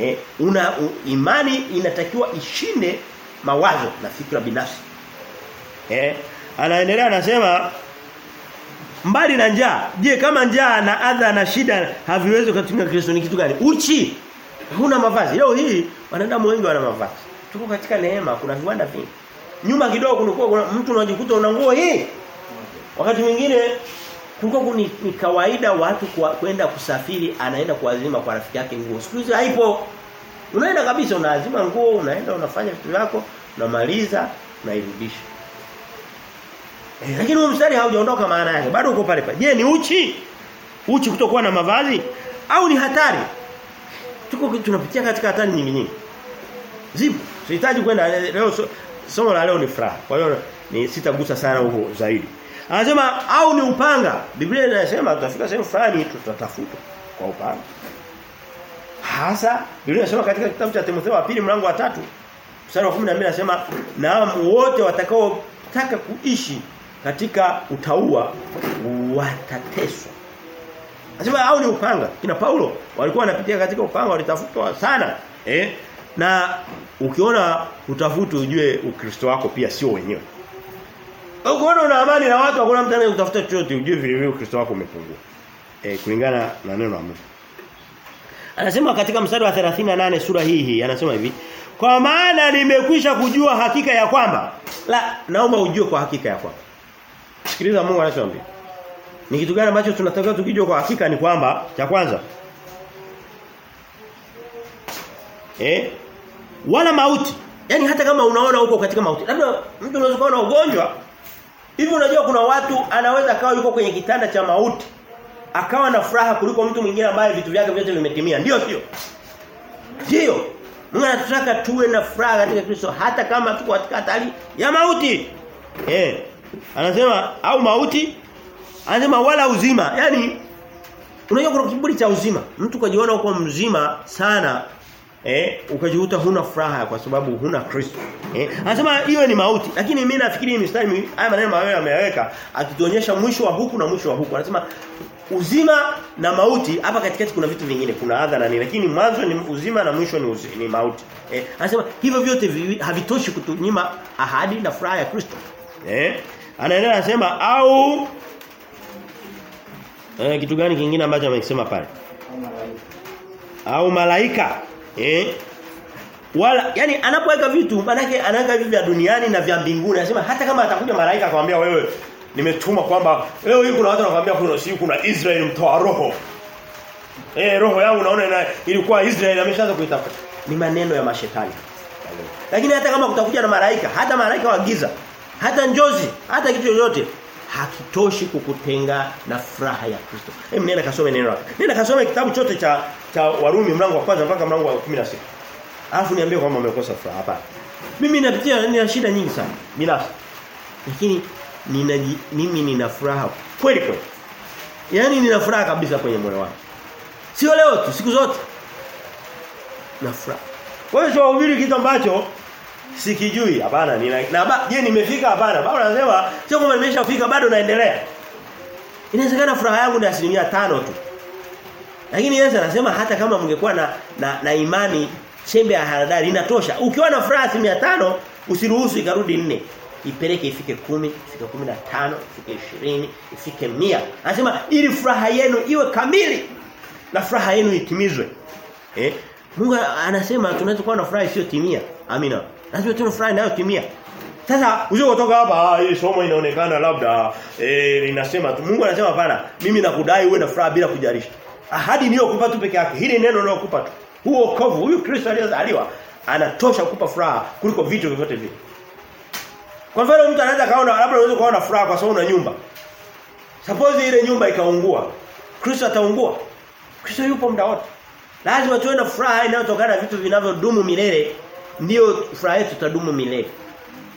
Eh, una u, imani inatakiwa ishinde mawazo na fikra binafsi. Eh, anaendelea anasema mbali na njaa. Je, kama njaa na adha na shida haviwezi kutumia Kristo ni kitu gani? Uchi. Huna mavazi. Leo hii wanadamu wengi wana mavazi. Tuko katika neema, kuna viwanda vingi. Nyuma kidogo kulikuwa mtu unajikuta una nguo hii. Wakati mwingine kulikuwa ni, ni kawaida watu kwenda kusafiri anaenda kuazima kwa rafiki yake nguo. Siku hizi haipo. Unaenda kabisa unaazima nguo, unaenda unafanya vitu vyako, unamaliza, unairudisha. Eh, lakini huo mstari haujaondoka maana yake. Bado uko pale pale. Je, ni uchi? Uchi kutokuwa na mavazi au ni hatari? Tuko tunapitia katika hatari nyingi nyingi. Zipo. Sihitaji kwenda leo so, somo la leo ni furaha. Kwa hiyo ni sitagusa sana huko zaidi. Anasema au ni upanga. Biblia inasema tutafika sehemu fulani tutatafuta kwa upanga. Hasa Biblia inasema katika kitabu cha Timotheo wa pili mlango wa tatu mstari wa 12 anasema na wote watakao taka kuishi katika utaua watateswa. Anasema au ni upanga. Kina Paulo walikuwa wanapitia katika upanga walitafutwa sana. Eh? Na ukiona utafutu ujue Ukristo wako pia sio wenyewe. Ukiona una amani na watu hakuna mtu anayekutafuta chochote ujue vile vile Ukristo wako umepungua. Eh kulingana na neno la Mungu. Anasema katika mstari wa 38 sura hii hii anasema hivi kwa maana nimekwisha kujua hakika ya kwamba la naomba ujue kwa hakika ya kwamba Sikiliza Mungu anachoambia. Ni kitu gani ambacho tunatakiwa tukijua kwa hakika ni kwamba cha kwanza Eh wala mauti. Yaani hata kama unaona huko katika mauti. Labda mtu unaweza kuwa na ugonjwa. Hivi unajua kuna watu anaweza akawa yuko kwenye kitanda cha mauti. Akawa na furaha kuliko mtu mwingine ambaye vitu vyake vyote vimetimia. Ndio sio? Ndio. Mungu anataka tuwe na furaha katika Kristo hata kama tuko katika hatari ya mauti. Eh. Anasema au mauti anasema wala uzima. Yaani unajua kuna kiburi cha uzima. Mtu kajiona uko mzima sana eh ukajikuta huna furaha kwa sababu huna Kristo. Eh anasema hiyo ni mauti. Lakini mimi nafikiri hii mistari haya maneno mawili ameyaweka akituonyesha mwisho wa huku na mwisho wa huku. Anasema uzima na mauti hapa katikati kuna vitu vingine kuna adha na nini lakini mwanzo ni uzima na mwisho ni, uzi, ni mauti eh anasema hivyo vyote havitoshi kutunyima ahadi na furaha ya Kristo eh anaendelea anasema au eh kitu gani kingine ambacho amekisema pale au malaika eh wala yani anapoweka vitu manake anaweka vitu vya duniani na vya mbinguni anasema hata kama atakuja malaika akamwambia wewe nimetuma kwamba leo hii kuna watu wanakuambia kuna si kuna Israel mtoa roho. Eh roho yangu naona ina ilikuwa Israel ameshaanza kuitafuta. Ni maneno ya mashetani. Lakini hata kama kutakuja na malaika, hata malaika wa giza, hata njozi, hata kitu chochote, hakitoshi kukutenga na furaha ya Kristo. Hem nenda kasome neno lako. Nenda kasome kitabu chote cha cha Warumi mlango wa kwanza mpaka mlango wa 16. Alafu niambie kwamba umekosa furaha hapa. Mimi napitia nina shida nyingi sana binafsi. Lakini nina mimi nina furaha kweli kweli. Yaani nina furaha kabisa kwenye moyo wangu. Sio leo tu, siku zote. Na furaha. Wewe sio kitu ambacho sikijui hapana nina na je nimefika? Hapana. Bado anasema sio kama nimeshafika bado naendelea. Inawezekana furaha yangu ni asilimia tano tu. Lakini Yesu anasema hata kama mngekuwa na, na na imani chembe ya haradali inatosha. Ukiwa na furaha asilimia tano usiruhusu ikarudi nne. Ipeleke ifike kumi ifike kumi na tano ifike ishirini ifike mia. Anasema ili furaha yenu iwe kamili na furaha yenu itimizwe. Eh? Mungu anasema tunaweza kuwa na furaha isiyotimia. Amina lazima tuwe furaha kimia. sasa usio kutoka hapa ah hii somo inaonekana labda eh linasema tu Mungu anasema hapana mimi nakudai uwe na furaha bila kujalisha. Ahadi niliyokupa tu peke yake hili neno nilokupa tu. Huo wokovu huyu Kristo aliyozaliwa anatosha kukupa furaha kuliko vitu vyovyote vile. Kwa mfano mtu anaweza kaona labda unaweza kuona furaha kwa sababu una nyumba. Suppose ile nyumba ikaungua Kristo ataungua. Kristo yupo muda wote. Lazima tuwe na furaha inayotokana na vitu vinavyodumu milele ndio furaha yetu tadumu milele.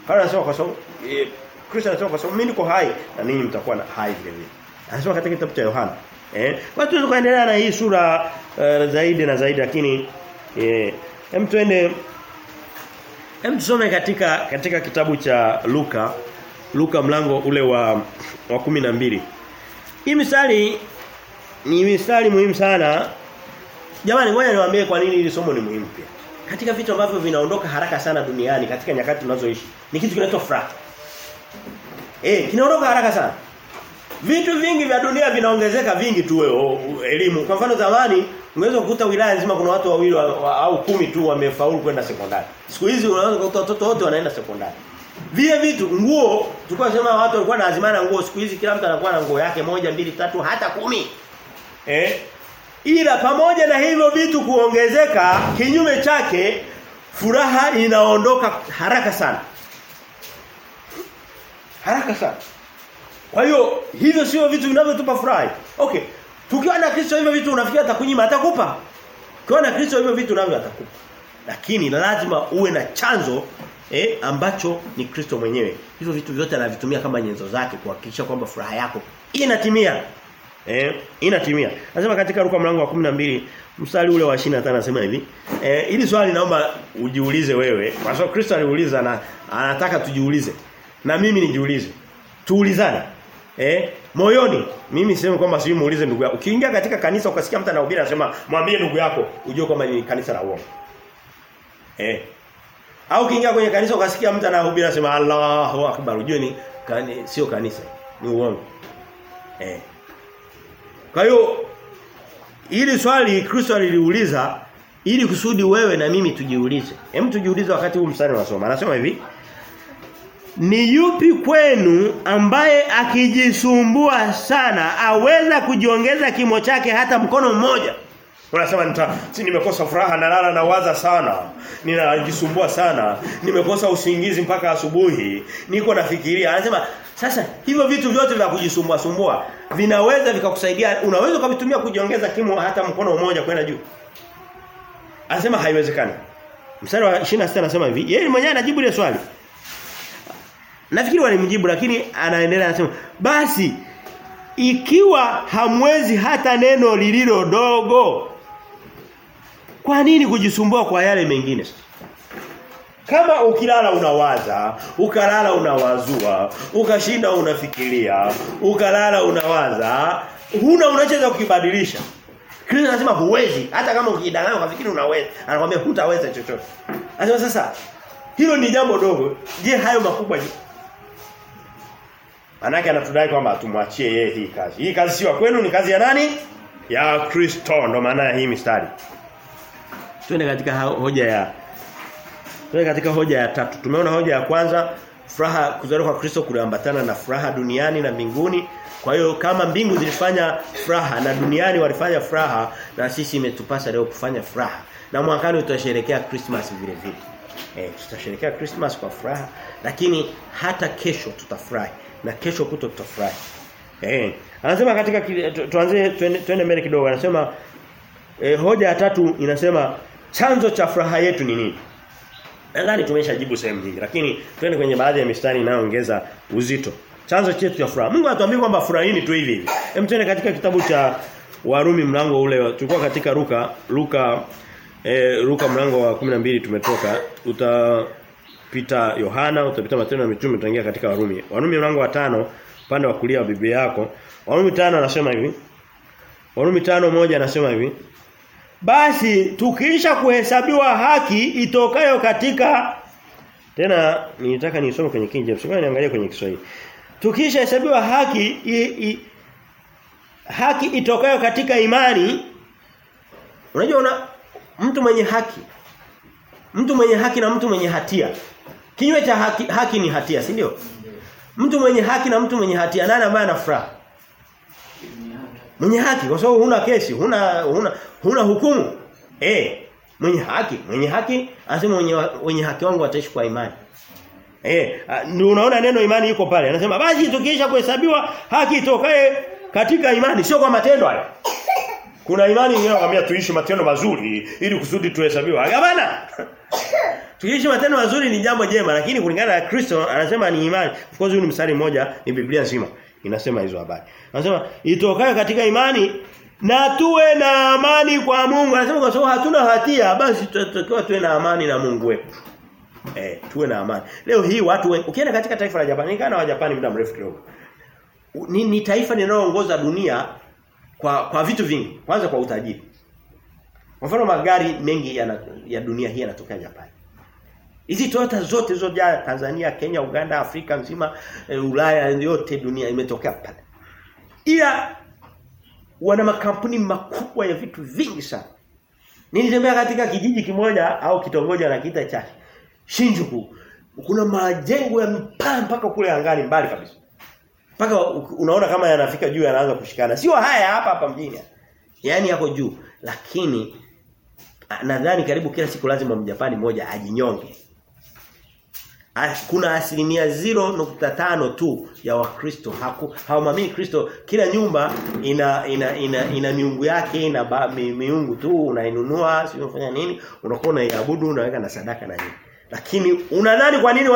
Paulo anasema kwa sababu eh, Kristo anasema kwa sababu mimi niko hai na ninyi mtakuwa na hai vile vile. Anasema katika kitabu cha Yohana. Eh, watu tukaendelea na hii sura uh, zaidi na zaidi lakini eh hem tuende hem tusome katika katika kitabu cha Luka Luka mlango ule wa wa 12. Hii misali ni misali muhimu sana. Jamani ngoja niwaambie kwa nini hili somo ni muhimu pia katika vitu ambavyo vinaondoka haraka sana duniani katika nyakati tunazoishi ni kitu kinaitwa furaha. Eh, kinaondoka haraka sana. Vitu vingi vya dunia vinaongezeka vingi tu wewe elimu. Kwa mfano zamani unaweza kukuta wilaya nzima kuna watu wawili wa, wa, au kumi tu wamefaulu kwenda sekondari. Siku hizi unaweza kukuta watoto wote wanaenda sekondari. Vile vitu nguo tulikuwa tunasema watu walikuwa na azimana nguo siku hizi kila mtu anakuwa na nguo yake moja mbili tatu hata kumi. Eh? Ila pamoja na hivyo vitu kuongezeka kinyume chake furaha inaondoka haraka sana. Haraka sana. Kwa hiyo hivyo sio vitu vinavyotupa furaha. Okay. Tukiwa na Kristo hivyo vitu unafikia atakunyima atakupa. Ukiwa na Kristo hivyo vitu navyo atakupa. Lakini lazima uwe na chanzo eh, ambacho ni Kristo mwenyewe. Hivyo vitu vyote anavitumia kama nyenzo zake kuhakikisha kwamba furaha yako inatimia. Eh, inatimia. Nasema katika Luka mlango wa 12 mstari ule wa 25 anasema hivi. Eh, ili swali naomba ujiulize wewe. Kwa sababu Kristo aliuliza na anataka tujiulize. Na mimi nijiulize. Tuulizane. Eh, moyoni mimi sema kwamba si muulize ndugu yako. Ukiingia katika kanisa ukasikia mtu anahubiri anasema mwambie ndugu yako ujue kwamba ni kanisa la uongo. Eh. Au ukiingia kwenye kanisa ukasikia mtu anahubiri anasema Allahu akbar ujue ni kani, sio kanisa. Ni uongo. Eh. Kwa hiyo ili swali Kristo aliliuliza ili kusudi wewe na mimi tujiulize. Hem tujiulize wakati huu mstari unasoma. Anasema hivi. Ni yupi kwenu ambaye akijisumbua sana aweza kujiongeza kimo chake hata mkono mmoja? Unasema nita si nimekosa furaha nalala na waza sana. Ninajisumbua sana. Nimekosa usingizi mpaka asubuhi. Niko nafikiria. Anasema sasa hivyo vitu vyote vya kujisumbua sumbua vinaweza vikakusaidia unaweza ukavitumia kujiongeza kimo hata mkono mmoja kwenda juu. Anasema haiwezekani. Mstari wa 26 anasema hivi. Yeye mwenyewe anajibu ile swali. Nafikiri walimjibu lakini anaendelea anasema basi ikiwa hamwezi hata neno lililo dogo kwa nini kujisumbua kwa yale mengine kama ukilala unawaza, ukalala unawazua, ukashinda unafikiria, ukalala unawaza, huna unachoweza kukibadilisha. Kristo anasema huwezi, hata kama ukidanganya ukafikiri unaweza, anakuambia hutaweza chochote. Anasema sasa hilo ni jambo dogo. Je, hayo makubwa je? Manake anatudai kwamba tumwachie yeye hii kazi. Hii kazi sio kwenu ni kazi ya nani? Ya Kristo ndo maana ya hii mistari. Twende katika hoja ya Twende katika hoja ya tatu. Tumeona hoja ya kwanza furaha kuzaliwa kwa Kristo kuliambatana na furaha duniani na mbinguni. Kwa hiyo kama mbingu zilifanya furaha na duniani walifanya furaha na sisi imetupasa leo kufanya furaha. Na mwakani tutasherehekea Christmas vile vile. Eh tutasherehekea Christmas kwa furaha lakini hata kesho tutafurahi. na kesho kuto tutafurahi. Eh. Anasema katika tuanze twende mbele kidogo anasema eh, hoja ya tatu inasema chanzo cha furaha yetu ni nini? Nadhani tumeshajibu sehemu nyingi lakini twende kwenye baadhi ya mistari inayoongeza uzito. Chanzo chetu cha furaha. Mungu anatuambia kwamba furahini tu hivi hivi. Hem twende katika kitabu cha Warumi mlango ule tulikuwa katika Luka Luka eh, Luka mlango wa 12 tumetoka utapita Yohana utapita Matendo ya Mitume tutaingia katika Warumi. Warumi mlango wa tano upande wa kulia wa Biblia yako. Warumi tano anasema hivi. Warumi tano moja anasema hivi. Basi tukiisha kuhesabiwa haki itokayo katika tena nilitaka nisome kwenye King James, ngoja niangalie kwenye Kiswahili. Tukiisha hesabiwa haki i, i, haki itokayo katika imani unajua una mtu mwenye haki mtu mwenye haki na mtu mwenye hatia. Kinyume cha haki, haki ni hatia si ndio? Mtu mwenye haki na mtu mwenye hatia nani ambaye ana furaha mwenye haki kwa sababu huna kesi huna huna huna hukumu. Eh mwenye haki mwenye haki anasema mwenye wenye haki wangu wataishi kwa imani. Eh ndio unaona neno imani iko pale. Anasema basi tukiisha kuhesabiwa haki itokaye katika imani sio kwa matendo hayo. Kuna imani inayokuambia tuishi matendo mazuri ili kusudi tuhesabiwa hapana. Tuishi matendo mazuri ni jambo jema lakini kulingana na Kristo anasema ni imani. Of course huu ni mstari mmoja ni Biblia nzima inasema hizo habari. Anasema itokayo katika imani na tuwe na amani kwa Mungu. Anasema kwa sababu hatuna hatia basi tutakiwa tuwe na amani na Mungu wetu. Eh, tuwe na amani. Leo hii watu ukienda katika taifa la Japani, kana wa Japani muda mrefu kidogo. Ni, ni taifa linaloongoza dunia kwa kwa vitu vingi. Kwanza kwa utajiri. Kwa mfano magari mengi ya, na, ya dunia hii yanatokea Japani. Hizi Toyota zote zilizojaa Tanzania, Kenya, Uganda, Afrika nzima, e, Ulaya yote dunia imetokea pale. Ila wana makampuni makubwa ya vitu vingi sana. Nilitembea katika kijiji kimoja au kitongoji anakiita cha Shinjuku. Kuna majengo ya mpaa mpaka kule angani mbali kabisa. Mpaka unaona kama yanafika juu yanaanza kushikana. Sio haya hapa hapa mjini. Yaani yako juu. Lakini nadhani karibu kila siku lazima mjapani mmoja ajinyonge. Kuna asilimia 0.5 tu ya wakristo. Hawamamini Kristo. Kila nyumba ina ina ina, ina miungu yake ina ba, mi, miungu tu unainunua sio unafanya nini unakuwa unaiabudu unaweka na sadaka na nini. Lakini unadhani kwa nini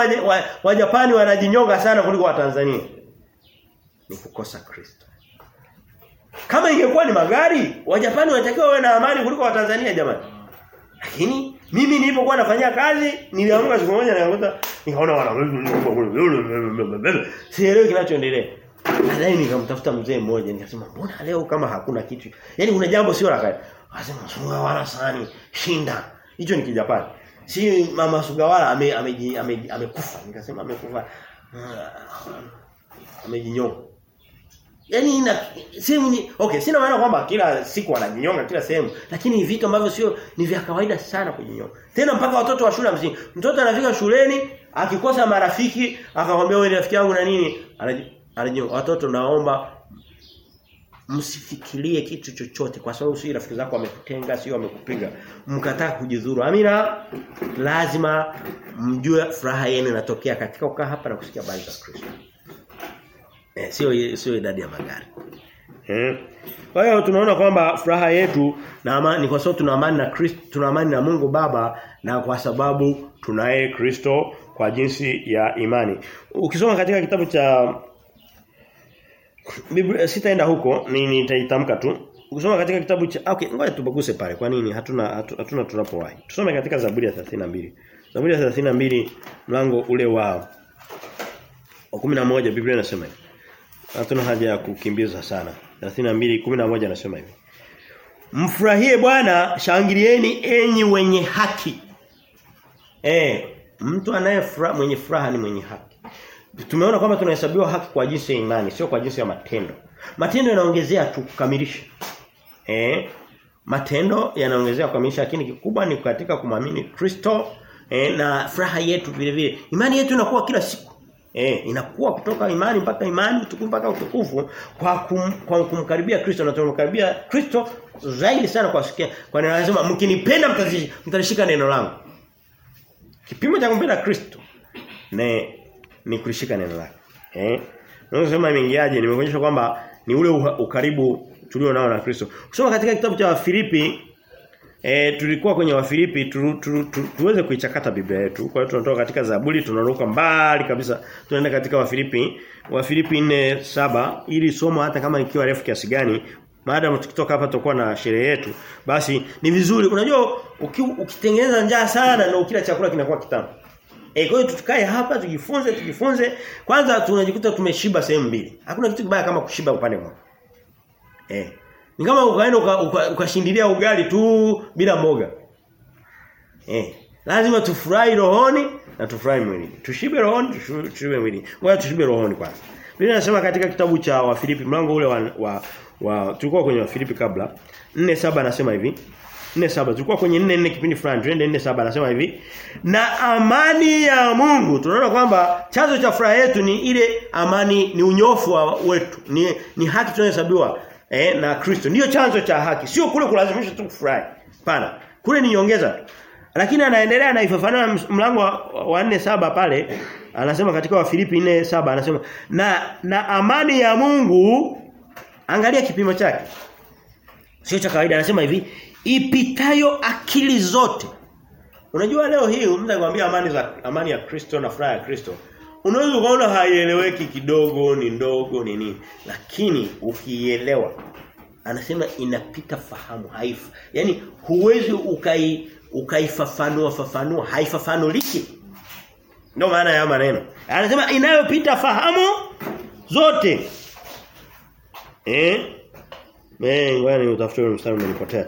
Wajapani wa, wa wanajinyonga sana kuliko Watanzania? Ni kukosa Kristo. Kama ingekuwa ni magari Wajapani wanatakiwa wawe na amani kuliko Watanzania jamani. Lakini mimi nilipokuwa nafanyia kazi niliamka siku moja nikakuta nikaona wana sielewi kinachoendelea. Baadaye nikamtafuta mzee mmoja nikasema mbona leo kama hakuna kitu. Yaani kuna jambo sio la kawaida. Akasema Sugawara sani shinda. Hicho ni kijapani. Si mama Sugawara ame amekufa. Ame, ame, nikasema amekufa. Amejinyonga. Yaani ina sehemu okay sina maana kwamba kila siku wanajinyonga kila sehemu lakini vitu ambavyo sio ni vya kawaida sana kujinyonga. Tena mpaka watoto wa shule msingi. Mtoto anafika shuleni akikosa marafiki akamwambia wewe rafiki yangu na nini anajinyonga. Watoto naomba msifikirie kitu chochote kwa sababu si rafiki zako wamekutenga sio wamekupiga mkataa kujidhuru amina lazima mjue furaha yenu inatokea katika kukaa hapa na kusikia habari za Kristo Eh, sio sio idadi ya magari. Eh. Kwa hiyo tunaona kwamba furaha yetu na amani kwa sababu tuna amani na Kristo, tuna amani na Mungu Baba na kwa sababu tunaye Kristo kwa jinsi ya imani. Ukisoma katika kitabu cha Biblia sitaenda huko, ni nitaitamka tu. Ukisoma katika kitabu cha okay, ngoja tubaguse pale. Kwa nini hatuna hatu, hatuna tunapowahi. Tusome katika Zaburi ya 32. Zaburi ya 32 mlango ule wa 11 Biblia inasema hivi. Hatuna haja ya kukimbiza sana. 32:11 anasema hivi. Mfurahie Bwana, shangilieni enyi wenye haki. Eh, mtu anayefuraha mwenye furaha ni mwenye haki. Tumeona kwamba tunahesabiwa haki kwa jinsi ya imani, sio kwa jinsi ya matendo. Matendo yanaongezea tu kukamilisha. Eh, matendo yanaongezea kukamilisha lakini kikubwa ni katika kumwamini Kristo eh, na furaha yetu vile vile. Imani yetu inakuwa kila siku. Eh, inakuwa kutoka imani mpaka imani utukufu mpaka utukufu kwa kum, kwa kumkaribia Kristo na tunamkaribia Kristo zaidi sana kwa sikia. Kwa neno anasema mkinipenda mtalishika neno langu. Kipimo cha kumpenda Kristo ne ni kulishika neno lake. Eh? Unasema imeingiaje? Nimekuonyesha kwamba ni ule ukaribu tulio nao na Kristo. Kusoma katika kitabu cha Wafilipi E, tulikuwa kwenye Wafilipi tu, tu, tu, tuweze kuichakata Biblia yetu. Kwa hiyo tunatoka katika Zaburi tunaruka mbali kabisa. Tunaenda katika Wafilipi, Wafilipi 4:7 ili somo hata kama ikiwa refu kiasi gani, maadamu tukitoka hapa tutakuwa na sherehe yetu, basi ni vizuri. Unajua uki, ukitengeneza njaa sana na ukila chakula kinakuwa kitamu. Eh kwa hiyo tukae hapa tujifunze tujifunze. Kwanza tunajikuta tumeshiba sehemu mbili. Hakuna kitu kibaya kama kushiba upande mmoja. Eh ni kama ukaenda ukashindilia uka, uka ugali tu bila mboga. Eh, lazima tufurahi rohoni na tufurahi mwilini. Tushibe rohoni, tushibe mwilini. Ngoja tushibe rohoni kwanza. Biblia inasema katika kitabu cha Wafilipi mlango ule wa, wa, wa tulikuwa kwenye Wafilipi kabla 4:7 anasema hivi. 4:7 tulikuwa kwenye 4:4 kipindi fulani twende 4:7 anasema hivi. Na amani ya Mungu tunaona kwamba chanzo cha furaha yetu ni ile amani ni unyofu wetu. Ni ni haki tunayohesabiwa eh, na Kristo. Ndiyo chanzo cha haki. Sio kule kulazimisha tu kufurahi. pana Kule ni nyongeza. Lakini anaendelea anaifafanua mlango wa 4:7 pale anasema katika Wafilipi 4:7 anasema na na amani ya Mungu angalia kipimo chake. Sio cha kawaida anasema hivi ipitayo akili zote. Unajua leo hii mtu anakuambia amani za amani ya Kristo na furaha ya Kristo. Unaweza ukaona haieleweki kidogo ni ndogo ni nini. Lakini ukielewa anasema inapita fahamu haifa. Yani huwezi ukai ukaifafanua fafanua haifafanuliki ndio maana ya maneno. Anasema inayopita fahamu zote. Eh? Eh ngoja utafute mstari umenipotea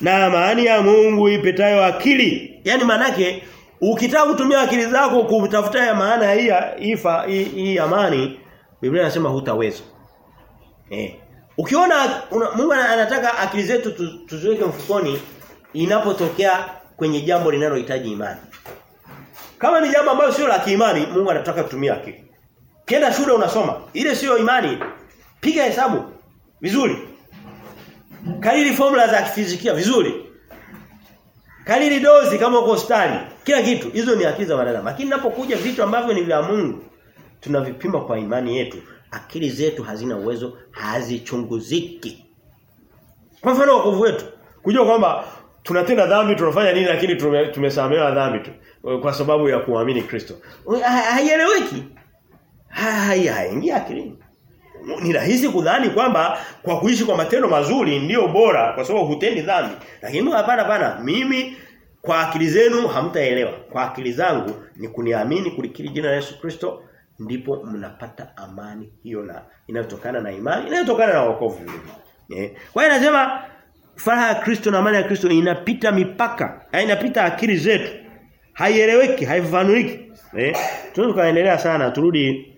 na maani ya Mungu ipitayo akili. Yani manake Ukitaka kutumia akili zako kutafuta ya maana hii ifa hii, amani, Biblia inasema hutaweza. Eh. Ukiona una, Mungu anataka akili zetu tu, tuziweke mfukoni inapotokea kwenye jambo linalohitaji imani. Kama ni jambo ambalo sio la kiimani, Mungu anataka kutumia akili. Kenda shule unasoma, ile sio imani. Piga hesabu vizuri. Kariri formula za kifizikia vizuri. Kalili dozi kama uko hospitali. Kila kitu. Hizo ni akili za wanadamu. Lakini napokuja vitu ambavyo ni vya Mungu, tunavipima kwa imani yetu. Akili zetu hazina uwezo, hazichunguziki. Kwa mfano wokovu wetu, kujua kwamba tunatenda dhambi, tunafanya nini lakini tume, tumesamehewa dhambi tu kwa sababu ya kuamini Kristo. Haieleweki. Haya, haingii akilini. Ni rahisi kudhani kwamba kwa kuishi kwa matendo mazuri ndiyo bora kwa sababu hutendi dhambi. Lakini hapana hapana mimi kwa akili zenu hamtaelewa. Kwa akili zangu ni kuniamini kulikiri jina la Yesu Kristo ndipo mnapata amani hiyo na inayotokana na imani, inayotokana na wokovu. Eh. Kwa hiyo anasema furaha ya Kristo na amani ya Kristo inapita mipaka, inapita akili zetu. Haieleweki, haifafanuliki. Eh. Tunaweza kaendelea sana turudi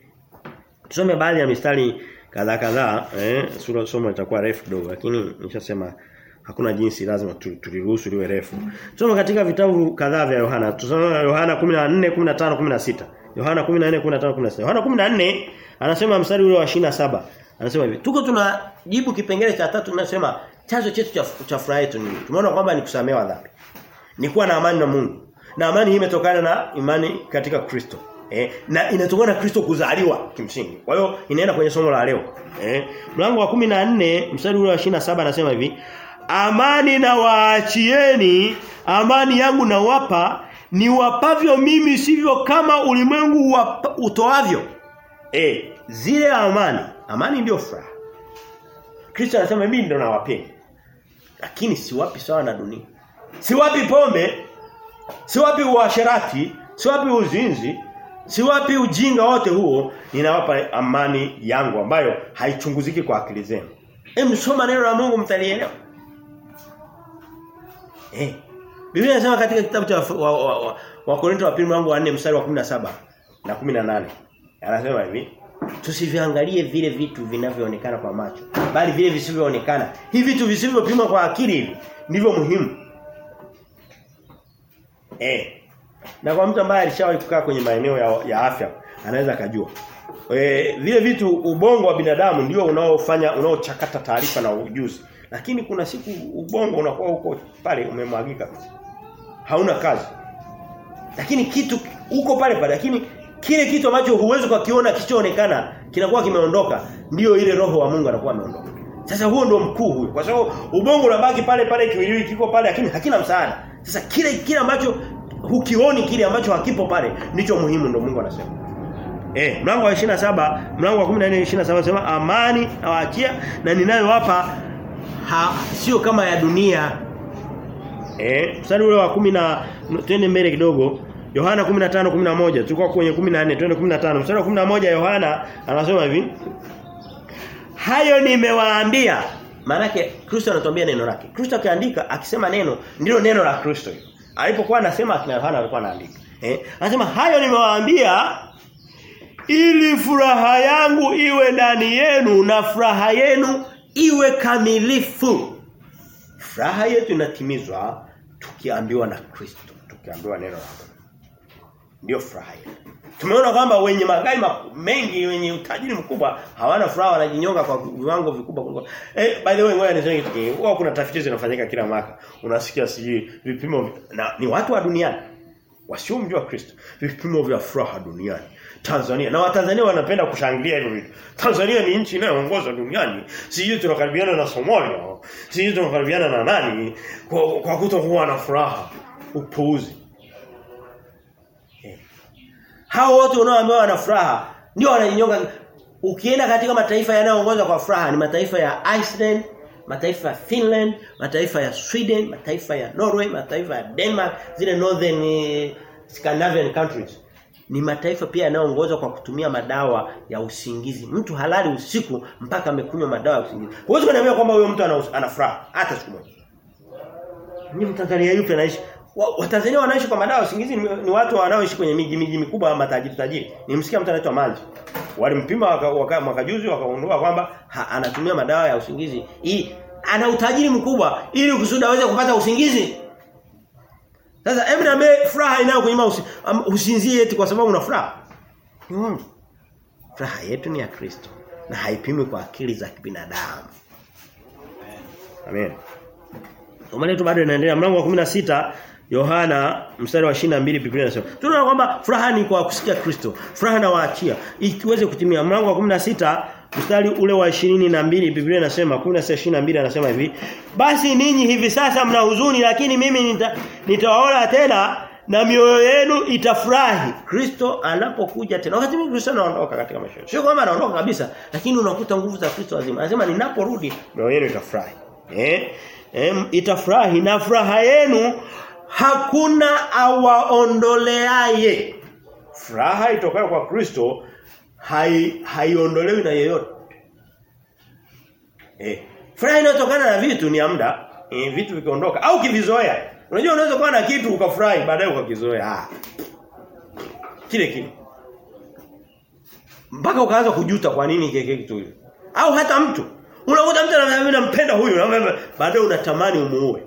tusome baadhi ya mistari kadhaa kadhaa eh sura somo litakuwa refu kidogo lakini nishasema hakuna jinsi lazima tuliruhusu liwe refu. Tusome katika vitabu kadhaa vya Yohana. Tusome Yohana 14, 15, 16. Yohana 14, 15, 16. Yohana 14 anasema mstari ule wa 27. Anasema hivi, tuko tunajibu kipengele cha tatu tunasema chanzo chetu cha, cha furaha yetu ni tumeona kwamba ni kusamehewa dhambi. Ni kuwa na amani na Mungu. Na amani hii imetokana na imani katika Kristo. Eh, na inatokana na Kristo kuzaliwa kimsingi. Kwa hiyo inaenda kwenye somo la leo. Eh, mlango wa 14 mstari ule wa 27 anasema hivi, Amani na waachieni, amani yangu na wapa, ni wapavyo mimi sivyo kama ulimwengu utoavyo. Eh, zile amani, amani ndio furaha. Kristo anasema mimi ndio nawapeni. Lakini siwapi sawa na dunia. Siwapi pombe, siwapi uasherati, siwapi uzinzi, siwapi ujinga wote huo, ninawapa amani yangu ambayo haichunguziki kwa akili zenu. Hem soma neno la Mungu mtalielewa. Eh. Biblia inasema katika kitabu cha wa, wa, wa, pili mlango wa 4 mstari wa 17 na 18. Anasema hivi, tusiviangalie vile vitu vinavyoonekana kwa macho, bali vile visivyoonekana. Hivi vitu visivyopimwa kwa akili hivi ndivyo muhimu. Eh. Na kwa mtu ambaye alishawahi kukaa kwenye maeneo ya, ya afya, anaweza akajua. E, vile vitu ubongo wa binadamu ndio unaofanya unaochakata taarifa na ujuzi. Lakini kuna siku ubongo unakuwa huko pale umemwagika. Hauna kazi. Lakini kitu uko pale pale lakini kile kitu ambacho huwezi kukiona kichoonekana kinakuwa kimeondoka ndio ile roho wa Mungu anakuwa ameondoka. Sasa huo ndio mkuu huyo. Kwa sababu ubongo unabaki pale pale kiwiliwi kiko pale lakini hakina msaada. Sasa kile kile ambacho hukioni kile ambacho hakipo pale ndicho muhimu ndio Mungu anasema. Eh, mlango wa 27, mlango wa 14 27 anasema amani nawaachia na ninayowapa sio kama ya dunia. Eh, mstari ule wa 10 na twende mbele kidogo. Yohana 15:11 tulikuwa kwenye 14 twende 15 mstari wa 11 Yohana anasema hivi. Hayo nimewaambia. Maana yake Kristo anatuambia neno lake. Kristo akiandika akisema neno ndilo neno la Kristo. Alipokuwa anasema akina Yohana alikuwa anaandika. Eh anasema hayo nimewaambia ili furaha yangu iwe ndani yenu na furaha yenu iwe kamilifu furaha yetu inatimizwa tukiambiwa na Kristo tukiambiwa neno la Mungu ndio furaha yetu Tumeona kwamba wenye magari mengi wenye utajiri mkubwa hawana furaha wanajinyonga kwa viwango vikubwa. Eh by the way ngoja niseme kitu kingine. Huwa kuna tafiti zinafanyika kila mwaka. Unasikia sijui vipimo na ni watu wa duniani wasiomjua Kristo. Vipimo vya furaha duniani. Tanzania na Watanzania wanapenda kushangilia hivyo vitu. Tanzania ni nchi inayoongoza duniani. Sijui tunakaribiana na Somalia. Sijui tunakaribiana na nani kwa, kwa kutokuwa na furaha. Upuuzi. Hao wote unaoambiwa wana furaha ndio wanajinyonga. Ukienda katika mataifa yanayoongoza kwa furaha ni mataifa ya Iceland, mataifa ya Finland, mataifa ya Sweden, mataifa ya Norway, mataifa ya Denmark, zile northern uh, Scandinavian countries. Ni mataifa pia yanayoongozwa kwa kutumia madawa ya usingizi. Mtu halali usiku mpaka amekunywa madawa ya usingizi. Huwezi kuniambia kwamba huyo mtu ana, furaha hata siku moja. Ni Mtanzania yupi anaishi Watanzania wa wanaishi kwa madawa ya usingizi ni, watu wanaoishi kwenye miji miji mikubwa ama tajiri. Nimsikia mtu anaitwa Manji. Walimpima waka, waka, mwaka juzi wakagundua kwamba anatumia madawa ya usingizi. Hii ana utajiri mkubwa ili kusudi aweze kupata usingizi. Sasa hebu niambie furaha inayo usi, um, usinzie eti kwa sababu una furaha. Ni uongo. Furaha yetu ni ya Kristo na haipimi kwa akili za kibinadamu. Amen. Somo letu bado linaendelea mlango wa 16 Yohana mstari wa 22 Biblia inasema. Tunaona kwamba furaha ni kwa kusikia Kristo. Furaha na waachia ikiweze kutimia. Mlango wa 16 mstari ule wa 22 Biblia inasema 16:22 anasema hivi. Basi ninyi hivi sasa mna huzuni lakini mimi nita, nitawaona tena na mioyo yenu itafurahi. Kristo anapokuja tena. Wakati mwingine Kristo anaondoka katika maisha. Sio kwamba anaondoka kabisa, lakini unakuta nguvu za Kristo azima. Anasema ninaporudi mioyo yenu itafurahi. Eh? eh itafurahi na furaha yenu hakuna awaondoleaye. Furaha itokayo kwa Kristo hai haiondolewi na yeyote. Eh, furaha inayotokana na vitu ni ya muda, eh, vitu vikiondoka au kivizoea. Unajua unaweza kuwa na kitu ukafurahi baadaye ukakizoea. Ah. Kile kile. Mpaka ukaanza kujuta kwa nini kile kitu hicho. Au hata mtu Unakuta mtu anasema nampenda huyu na baadaye unatamani umuue.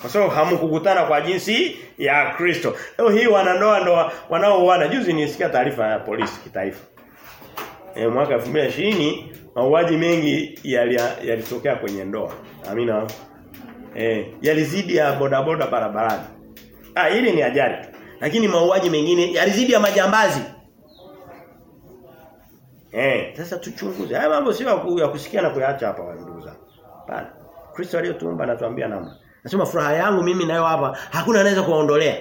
Kwa sababu hamkukutana kwa jinsi ya Kristo. Leo hii wanandoa ndo wanaooana. Juzi nilisikia taarifa ya polisi kitaifa. E, mwaka 2020 mauaji mengi yalitokea yali kwenye ndoa. Amina. Eh, yalizidi ya bodaboda barabarani. Ah, hili ni ajali. Lakini mauaji mengine yalizidi ya majambazi. Eh, sasa tuchunguze. Haya mambo sio ya kusikia na kuyaacha hapa ndugu. Bana. Kristo aliyotuumba anatuambia namna. Nasema furaha yangu mimi nayo hapa hakuna anaweza kuondolea.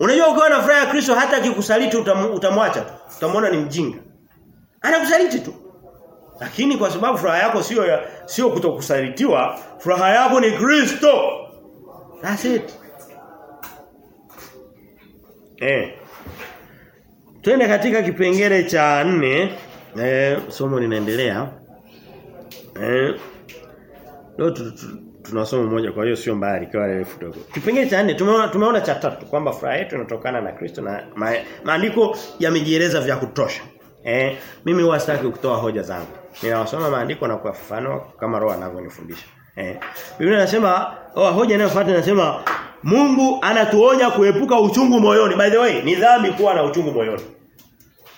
Unajua ukiwa na furaha ya Kristo hata akikusaliti utamwacha tu. Utamwona ni mjinga. Anakusaliti tu. Lakini kwa sababu furaha yako sio ya sio kutokusalitiwa, furaha yako ni Kristo. That's it. Eh. Twende katika kipengele cha nne eh somo linaendelea. Eh leo tuna somo moja kwa hiyo sio mbali kwa refu dogo. Kipengele cha nne tumeona tumeona cha tatu kwamba furaha yetu inatokana na Kristo na ma, maandiko yamejieleza vya kutosha. Eh mimi huwa sitaki kutoa hoja zangu. Ninawasoma maandiko na kuyafafanua kama roho anavyonifundisha. Eh Biblia inasema oh, hoja inayofuata inasema Mungu anatuonya kuepuka uchungu moyoni. By the way, ni dhambi kuwa na uchungu moyoni.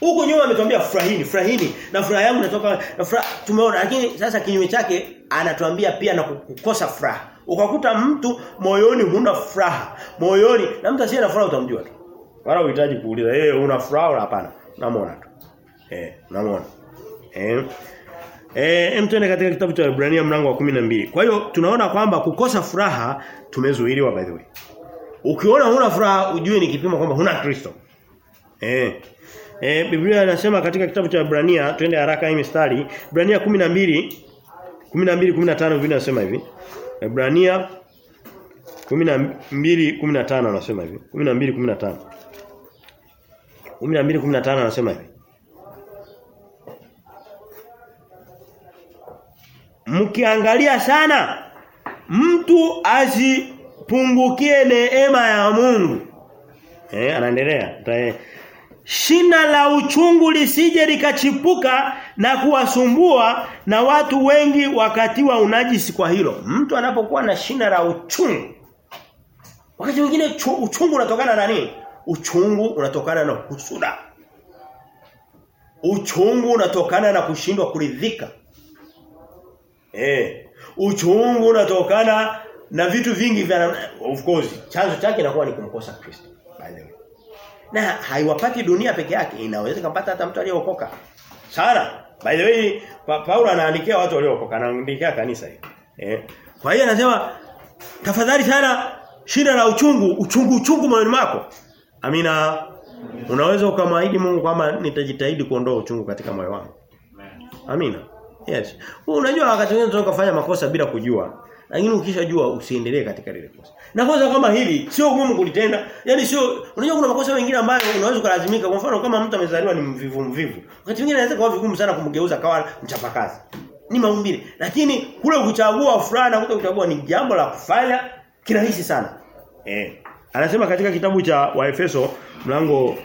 Huko nyuma ametuambia furahini, furahini na furaha yangu inatoka na furaha tumeona lakini sasa kinyume chake anatuambia pia na kukosa furaha. Ukakuta mtu moyoni huna furaha. Moyoni na mtu asiye na furaha utamjua tu. Wala uhitaji kuuliza, "Eh, hey, una furaha au hapana?" Unamwona tu. Eh, unamwona. Eh. Eh, hem tuende katika kitabu cha Ibrania mlango wa 12. Kwa hiyo tunaona kwamba kukosa furaha tumezuiliwa by the way. Ukiona huna furaha ujue ni kipimo kwamba huna Kristo. Eh. Eh Biblia inasema katika kitabu cha Ibrania twende haraka hii mistari Ibrania 12 12 15 Biblia inasema hivi. Ibrania 12:15 anasema hivi. 12:15. 12:15 anasema hivi. Mkiangalia sana mtu asipungukie neema ya Mungu. Eh anaendelea. Shina la uchungu lisije likachipuka na kuwasumbua na watu wengi wakati wa unajisi kwa hilo. Mtu anapokuwa na shina la uchungu. Wakati mwingine uchungu unatokana na nini? Uchungu unatokana na husuda. Uchungu unatokana na kushindwa kuridhika. Eh, uchungu unatokana na vitu vingi vya of course chanzo chake inakuwa ni kumkosa Kristo. By the way. Na haiwapati dunia peke yake, inaweza kumpata hata mtu aliyeokoka. Sana. By the way, pa, Paulo anaandikia watu waliookoka anaandikia kanisa hili. Eh. Kwa hiyo anasema tafadhali sana shida la uchungu, uchungu uchungu moyoni mwako. Amina. Unaweza ukamwahidi Mungu kwamba nitajitahidi kuondoa uchungu katika moyo wangu. Amina. Yes. Unajua wakati mwingine tunaweza kufanya makosa bila kujua. Lakini ukishajua usiendelee katika lile kosa. Na kosa kama hili sio gumu kulitenda. Yaani sio unajua kuna makosa mengine ambayo unaweza kulazimika. Kwa mfano kama mtu amezaliwa ni mvivu mvivu. Wakati mwingine anaweza kuwa vigumu sana kumgeuza kawa mchapakazi. Ni maumbile. Lakini kule kuchagua fulana kuto kuchagua ni jambo la kufanya kirahisi sana. Eh. Anasema katika kitabu cha Waefeso mlango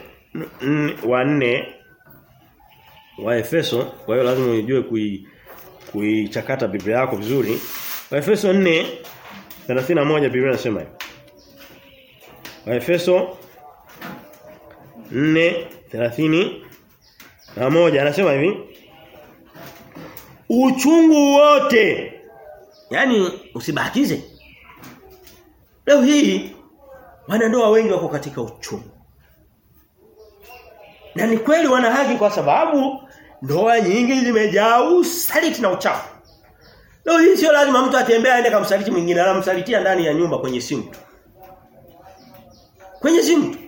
wa 4 Waefeso kwa hiyo lazima ujue kui kuichakata Biblia yako vizuri. Waefeso 4 31 Biblia inasema hivi. Waefeso 4 31 anasema hivi. Uchungu wote. Yaani usibahatize. Leo hii wanandoa wengi wako katika uchungu. Na ni kweli wana haki kwa sababu ndoa nyingi zimejaa usaliti na uchafu. Leo hii sio lazima mtu atembee aende kumsaliti mwingine, anamsalitia ndani ya nyumba kwenye simu tu. Kwenye simu tu.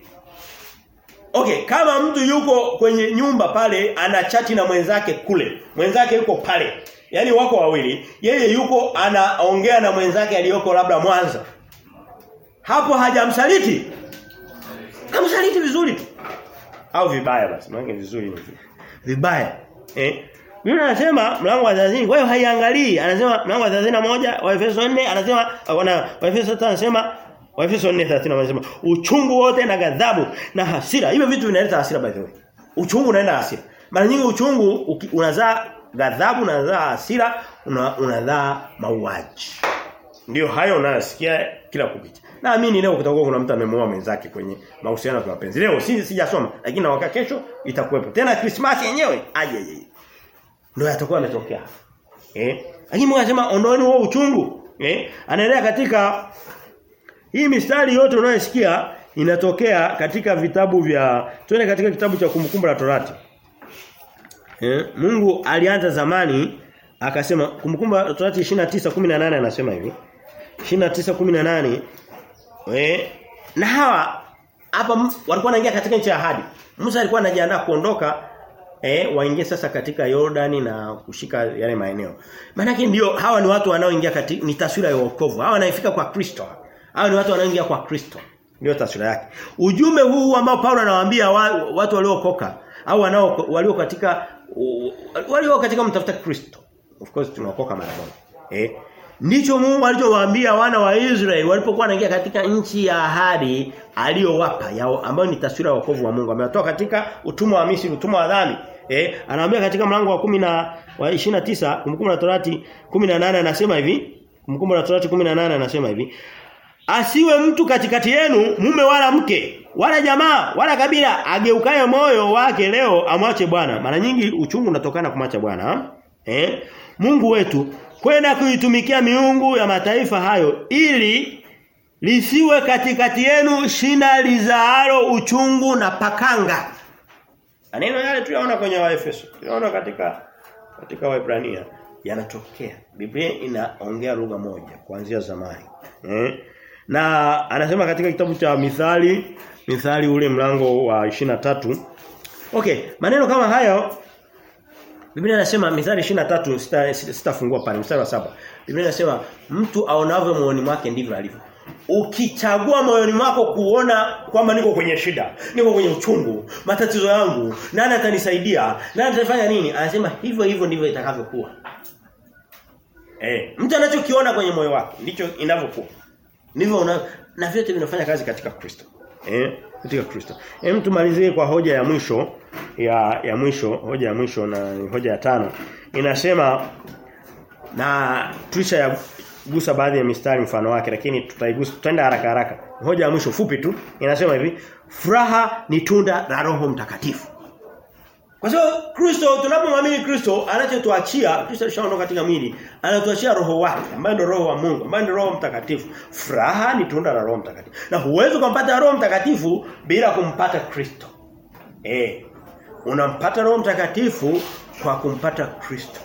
Okay, kama mtu yuko kwenye nyumba pale ana chati na mwenzake kule, mwenzake yuko pale. Yaani wako wawili, yeye yuko anaongea na mwenzake aliyoko labda Mwanza. Hapo hajamsaliti. Kamsaliti vizuri tu. Au vibaya basi, maana vizuri ni vibaya. Eh? Biblia anasema mlango wa 30, kwa hiyo haiangalii. Anasema mlango wa 31 wa Efeso 4 anasema wana wa Efeso 5 anasema wa Efeso 4:30 anasema uchungu wote na ghadhabu na hasira. Hivyo vitu vinaleta hasira by the way. Uchungu unaenda hasira. Mara nyingi uchungu unazaa ghadhabu unazaa hasira una, unazaa mauaji. Ndio hayo unayosikia kila kupita Naamini leo kutakuwa kuna mtu amemuoa mwenzake kwenye mahusiano ya mapenzi. Leo si sijasoma lakini na wakati kesho itakuwepo. Tena Christmas yenyewe aje aje. Ndio yatakuwa yametokea. Eh? Lakini Mungu anasema ondoeni huo uchungu. Eh? Anaendelea katika hii mistari yote unayosikia inatokea katika vitabu vya twende katika kitabu cha kumbukumbu la Torati. Eh? Mungu alianza zamani akasema kumbukumbu la Torati 29:18 anasema hivi. 29:18 eh na hawa hapa walikuwa wanaingia katika nchi ya ahadi. Musa alikuwa anajiandaa kuondoka eh waingie sasa katika Yordani na kushika yale maeneo. Maana ndio hawa ni watu wanaoingia katika ni taswira ya wokovu. Hawa wanaifika kwa Kristo. Hawa ni watu wanaoingia kwa Kristo. Ndio taswira yake. Ujumbe huu ambao Paulo anawaambia wa, watu waliookoka au wanao walio katika walio katika mtafuta Kristo. Of course tunaokoka mara moja. Eh Ndicho Mungu alichowaambia wana wa Israeli walipokuwa wanaingia katika nchi ya ahadi aliyowapa ambayo ni taswira ya wokovu wa Mungu. Amewatoa katika utumwa wa Misri, utumwa wa dhambi. Eh, anawaambia katika mlango wa 10 na wa 29, kumkumbu la Torati 18 anasema hivi. Kumkumbu la Torati 18 anasema hivi. Asiwe mtu katikati yenu mume wala mke, wala jamaa, wala kabila ageukaye moyo wake leo amwache Bwana. Mara nyingi uchungu unatokana kumwacha Bwana. Eh? Mungu wetu kwenda kuitumikia miungu ya mataifa hayo ili lisiwe katikati yenu shina lizaalo uchungu na pakanga. Maneno yale tuliona kwenye Waefeso, tuliona katika katika Waebrania yanatokea. Biblia inaongea lugha moja kuanzia zamani. Eh? Na anasema katika kitabu cha Mithali, Mithali ule mlango wa 23. Okay, maneno kama hayo Biblia inasema Mithali 23 sitafungua sita sitafungua pale mstari wa saba Biblia inasema mtu aonavyo moyoni mwake ndivyo alivyo. Ukichagua moyoni mwako kuona kwamba niko kwenye shida, niko kwenye uchungu, matatizo yangu, nani atanisaidia, nani atafanya nini? Anasema hivyo hivyo ndivyo itakavyokuwa. Eh, mtu anachokiona kwenye moyo wake ndicho inavyokuwa. Ndivyo una na vyote vinafanya kazi katika Kristo. Eh, katika Kristo. Hem tumalizie kwa hoja ya mwisho ya ya mwisho, hoja ya mwisho na hoja ya tano. Inasema na tulisha gusa baadhi ya mistari mfano wake lakini tutaigusa tutaenda haraka haraka. Hoja ya mwisho fupi tu inasema hivi, furaha ni tunda la Roho Mtakatifu. Kwa sababu Kristo tunapomwamini Kristo anachotuachia Kristo alishaondoka katika mwili anatuachia roho wake ambaye ndio roho wa Mungu ambaye ndio roho mtakatifu furaha ni tunda la roho mtakatifu na huwezi kumpata roho mtakatifu bila kumpata Kristo eh unampata roho mtakatifu kwa kumpata Kristo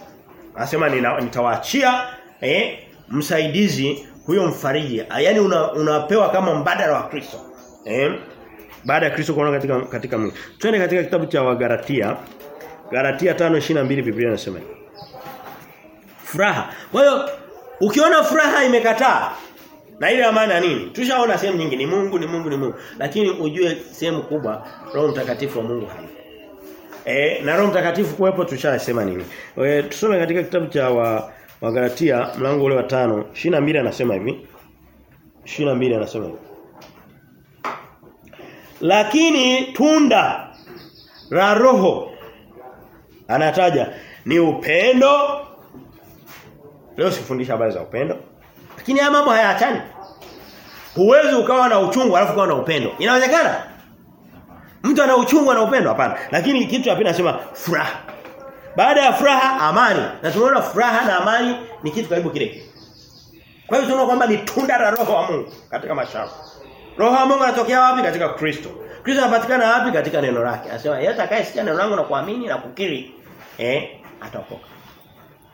anasema nitawaachia eh msaidizi huyo mfariji yani una, unapewa kama mbadala wa Kristo eh baada ya Kristo kuona katika katika mwili. Twende katika kitabu cha Wagalatia. Galatia 5:22 Biblia inasema Furaha. Kwa hiyo ukiona furaha imekataa na ile maana nini? Tushaona sehemu nyingi ni Mungu ni Mungu ni Mungu. Lakini ujue sehemu kubwa Roho Mtakatifu wa Mungu hai. Eh na Roho Mtakatifu kuwepo tushasema nini? E, tusome katika kitabu cha wa Wagalatia mlango ule wa 5 22 anasema hivi. 22 anasema hivi. Lakini tunda la roho anataja ni upendo. Leo sifundisha habari za upendo. Lakini haya mambo hayaachani. Huwezi ukawa na uchungu alafu ukawa na upendo. Inawezekana? Mtu ana uchungu na upendo hapana. Lakini kitu cha pili nasema furaha. Baada ya furaha amani. Na tunaona furaha na amani ni kitu karibu kile kile. Kwa hiyo tunaona kwamba ni tunda la roho wa Mungu katika mashamba. Roho wa Mungu anatokea wapi katika Kristo? Kristo anapatikana wapi katika neno lake? Anasema yeye atakayesikia neno langu na kuamini na kukiri eh ataokoka.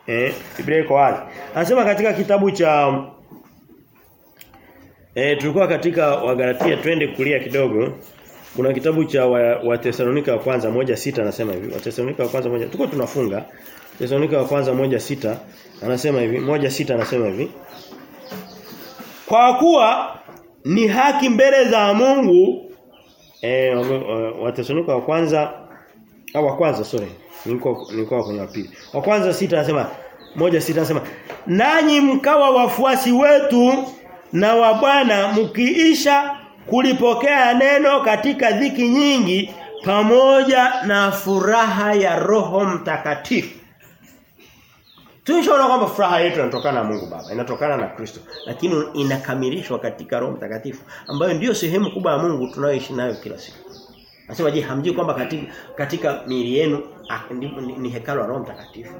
Eh Biblia iko wazi. Anasema katika kitabu cha eh tulikuwa katika Wagalatia twende kulia kidogo. Kuna kitabu cha Watesalonika wa, wa kwanza moja sita anasema hivi. Watesalonika wa kwanza moja tuko tunafunga. Watesalonika wa kwanza moja sita anasema hivi. Moja sita anasema hivi. Kwa kuwa ni haki mbele za Mungu eh Watesalonika wa kwanza au wa kwanza sorry nilikuwa nilikuwa kwenye wa pili wa kwanza sita anasema moja sita anasema nanyi mkawa wafuasi wetu na wa Bwana mkiisha kulipokea neno katika dhiki nyingi pamoja na furaha ya Roho Mtakatifu Tunishaona kwamba furaha yetu inatokana na Mungu Baba, inatokana na Kristo, lakini inakamilishwa katika Roho Mtakatifu ambayo ndiyo sehemu kubwa ya Mungu tunayoishi nayo kila siku. Nasema je, hamjui kwamba katika katika miili yenu ni, ni, ni hekalu la Roho Mtakatifu.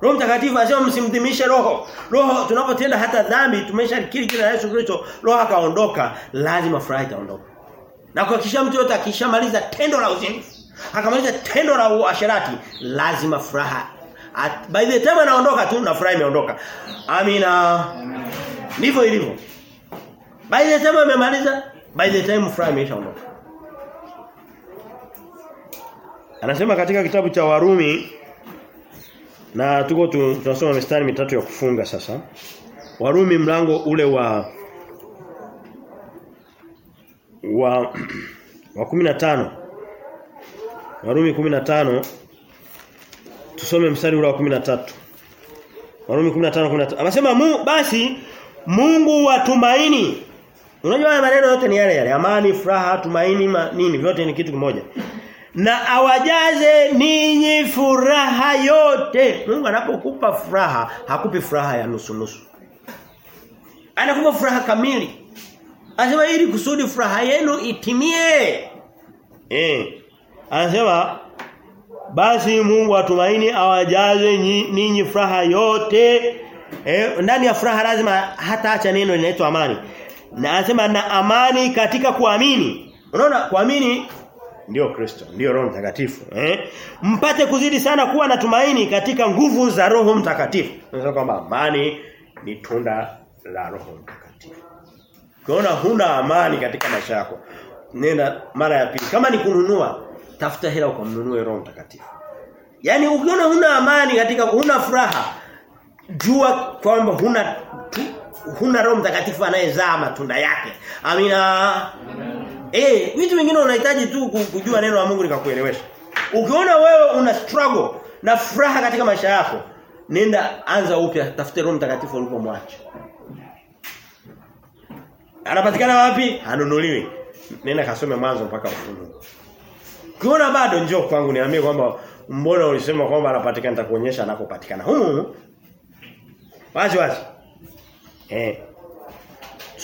Roho Mtakatifu anasema msimdhimishe roho. Roho tunapotenda hata dhambi tumeshakiri jina la Yesu Kristo, roho akaondoka, lazima furaha itaondoka. Na kuhakikisha mtu yote akishamaliza tendo la uzinifu, akamaliza tendo la uasherati, lazima furaha At, by the time anaondoka tu na furaha imeondoka. Amina. Ndivyo ilivyo. By the time amemaliza, by the time furaha imeshaondoka. Anasema katika kitabu cha Warumi na tuko tunasoma mistari mitatu ya kufunga sasa. Warumi mlango ule wa wa wa 15 Warumi 15 tusome mstari ule wa 13 Warumi 15 13 Anasema mu, basi Mungu wa tumaini. Unajua haya maneno yote ni yale yale. Amani furaha tumaini ma, nini vyote ni kitu kimoja na awajaze ninyi furaha yote Mungu anapokupa furaha hakupi furaha ya nusu nusu Anakupa furaha kamili Anasema ili kusudi furaha yenu itimie Eh Anasema basi Mungu atumaini awajaze ninyi furaha yote. Eh, ndani ya furaha lazima hata acha neno linaitwa amani. Na anasema na amani katika kuamini. Unaona kuamini ndio Kristo, ndio Roho Mtakatifu, eh? Mpate kuzidi sana kuwa na tumaini katika nguvu za Roho Mtakatifu. Unasema kwamba amani ni tunda la Roho Mtakatifu. Ukiona huna amani katika maisha yako, nenda mara ya pili. Kama ni kununua, tafuta hela ukamnunue Roho Mtakatifu. Yaani ukiona huna amani katika huna furaha, jua kwamba huna huna Roho Mtakatifu anayezaa matunda yake. Amina. Eh, vitu vingine unahitaji tu kujua neno la Mungu likakuelewesha. Ukiona wewe una struggle na furaha katika maisha yako, nenda anza upya, tafute Roho Mtakatifu ulipomwacha. Anapatikana wapi? Hanunuliwi. Nenda kasome mwanzo mpaka ufunuo. Ukiona bado njoo kwangu niambie kwamba mbona ulisema kwamba anapatikana nitakuonyesha anapopatikana. Humu. Wazi wazi. Eh.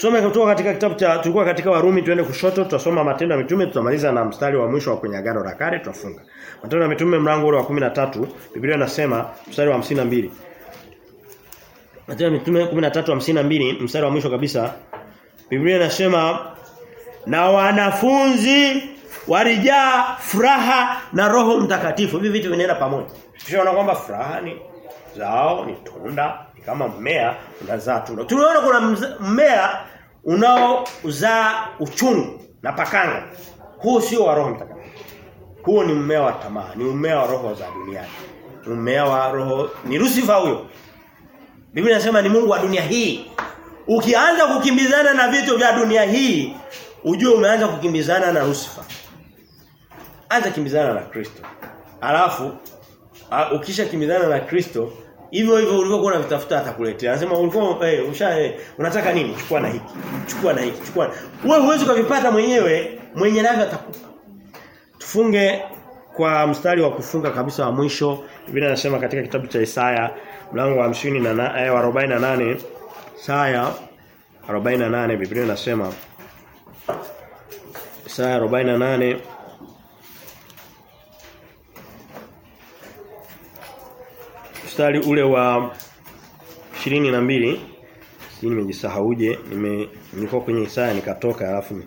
Tusome kutoka katika kitabu cha tulikuwa katika Warumi tuende kushoto tutasoma matendo ya mitume tutamaliza na mstari wa mwisho wa kwenye agano la kale tutafunga. Matendo ya mitume mlango ule wa 13 Biblia inasema mstari wa 52. Matendo ya mitume 13:52 mstari wa mwisho kabisa Biblia inasema na wanafunzi walijaa furaha na Roho Mtakatifu. Hivi vitu vinaenda pamoja. Tunaona kwamba furaha ni zao ni tunda kama mmea unazaa tunda. Tunaona kuna mmea unaozaa uchungu na pakanga. Huu sio wa Roho Mtakatifu. Huu ni mmea wa tamaa, ni mmea wa roho za duniani. Mmea wa roho ni Lucifer huyo. Biblia inasema ni Mungu wa dunia hii. Ukianza kukimbizana na vitu vya dunia hii, ujue umeanza kukimbizana na Lucifer. Anza kimbizana na Kristo. Alafu ukisha kimbizana na Kristo, hivyo hivyo ulivyokuwa unavitafuta atakuletea. Anasema ulikuwa hey, usha eh, unataka nini? Chukua na hiki. Chukua na hiki. Chukua. Wewe huwezi kuvipata mwenyewe, mwenye navyo atakupa. Tufunge kwa mstari wa kufunga kabisa wa mwisho. Biblia inasema katika kitabu cha Isaya mlango wa 50 na eh, wa 48 Isaya 48 Biblia inasema Isaya 48 mstari ule wa 22 mbili. Nimejisahauje nime nilikuwa kwenye Isaya nikatoka alafu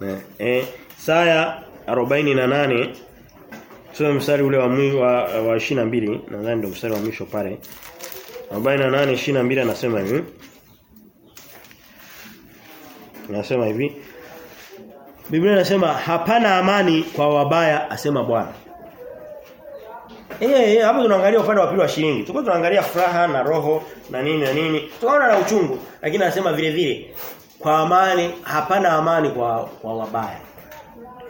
na eh Isaya 48 Tusome mstari ule wa wa, wa 22 nadhani ndio mstari wa mwisho pale. 48 22 anasema hivi. Anasema hivi. Biblia inasema hapana amani kwa wabaya asema Bwana Eh eh hapo tunaangalia upande wa pili wa shilingi. Tulikuwa tunaangalia furaha na roho na nini na nini. Tukaona na uchungu lakini anasema vile vile kwa amani hapana amani kwa kwa wabaya.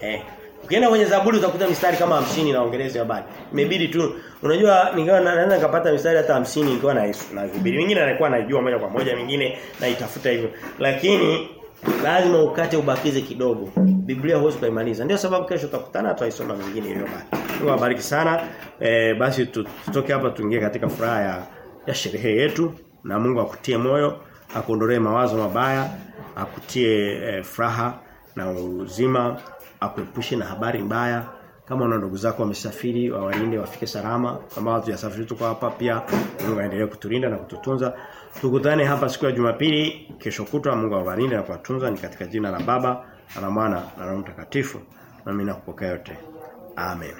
Eh Ukienda kwenye Zaburi utakuta mistari kama 50 naongeleza habari. Imebidi tu unajua ningawa naweza nikapata mistari hata 50 nikiwa na Yesu na Biblia. Mingine anakuwa anajua moja kwa moja, wengine naitafuta hivyo. Lakini lazima ukate ubakize kidogo. Biblia huwezi kuimaliza. Ndio sababu kesho tutakutana tutaisoma mingine baada Mungu awabariki sana. E, basi tutoke hapa tuingie katika furaha ya, ya sherehe yetu na Mungu akutie moyo, akuondolee mawazo mabaya, akutie e, furaha na uzima, akuepushe na habari mbaya. Kama una ndugu zako wamesafiri, wawalinde wafike salama. Kama watu yasafiri tuko hapa pia, Mungu aendelee kutulinda na kututunza. Tukutane hapa siku ya Jumapili kesho kutwa Mungu awalinde na kuwatunza ni katika jina la Baba na la Mwana na Roho Mtakatifu. Na mimi nakupokea yote. Amen.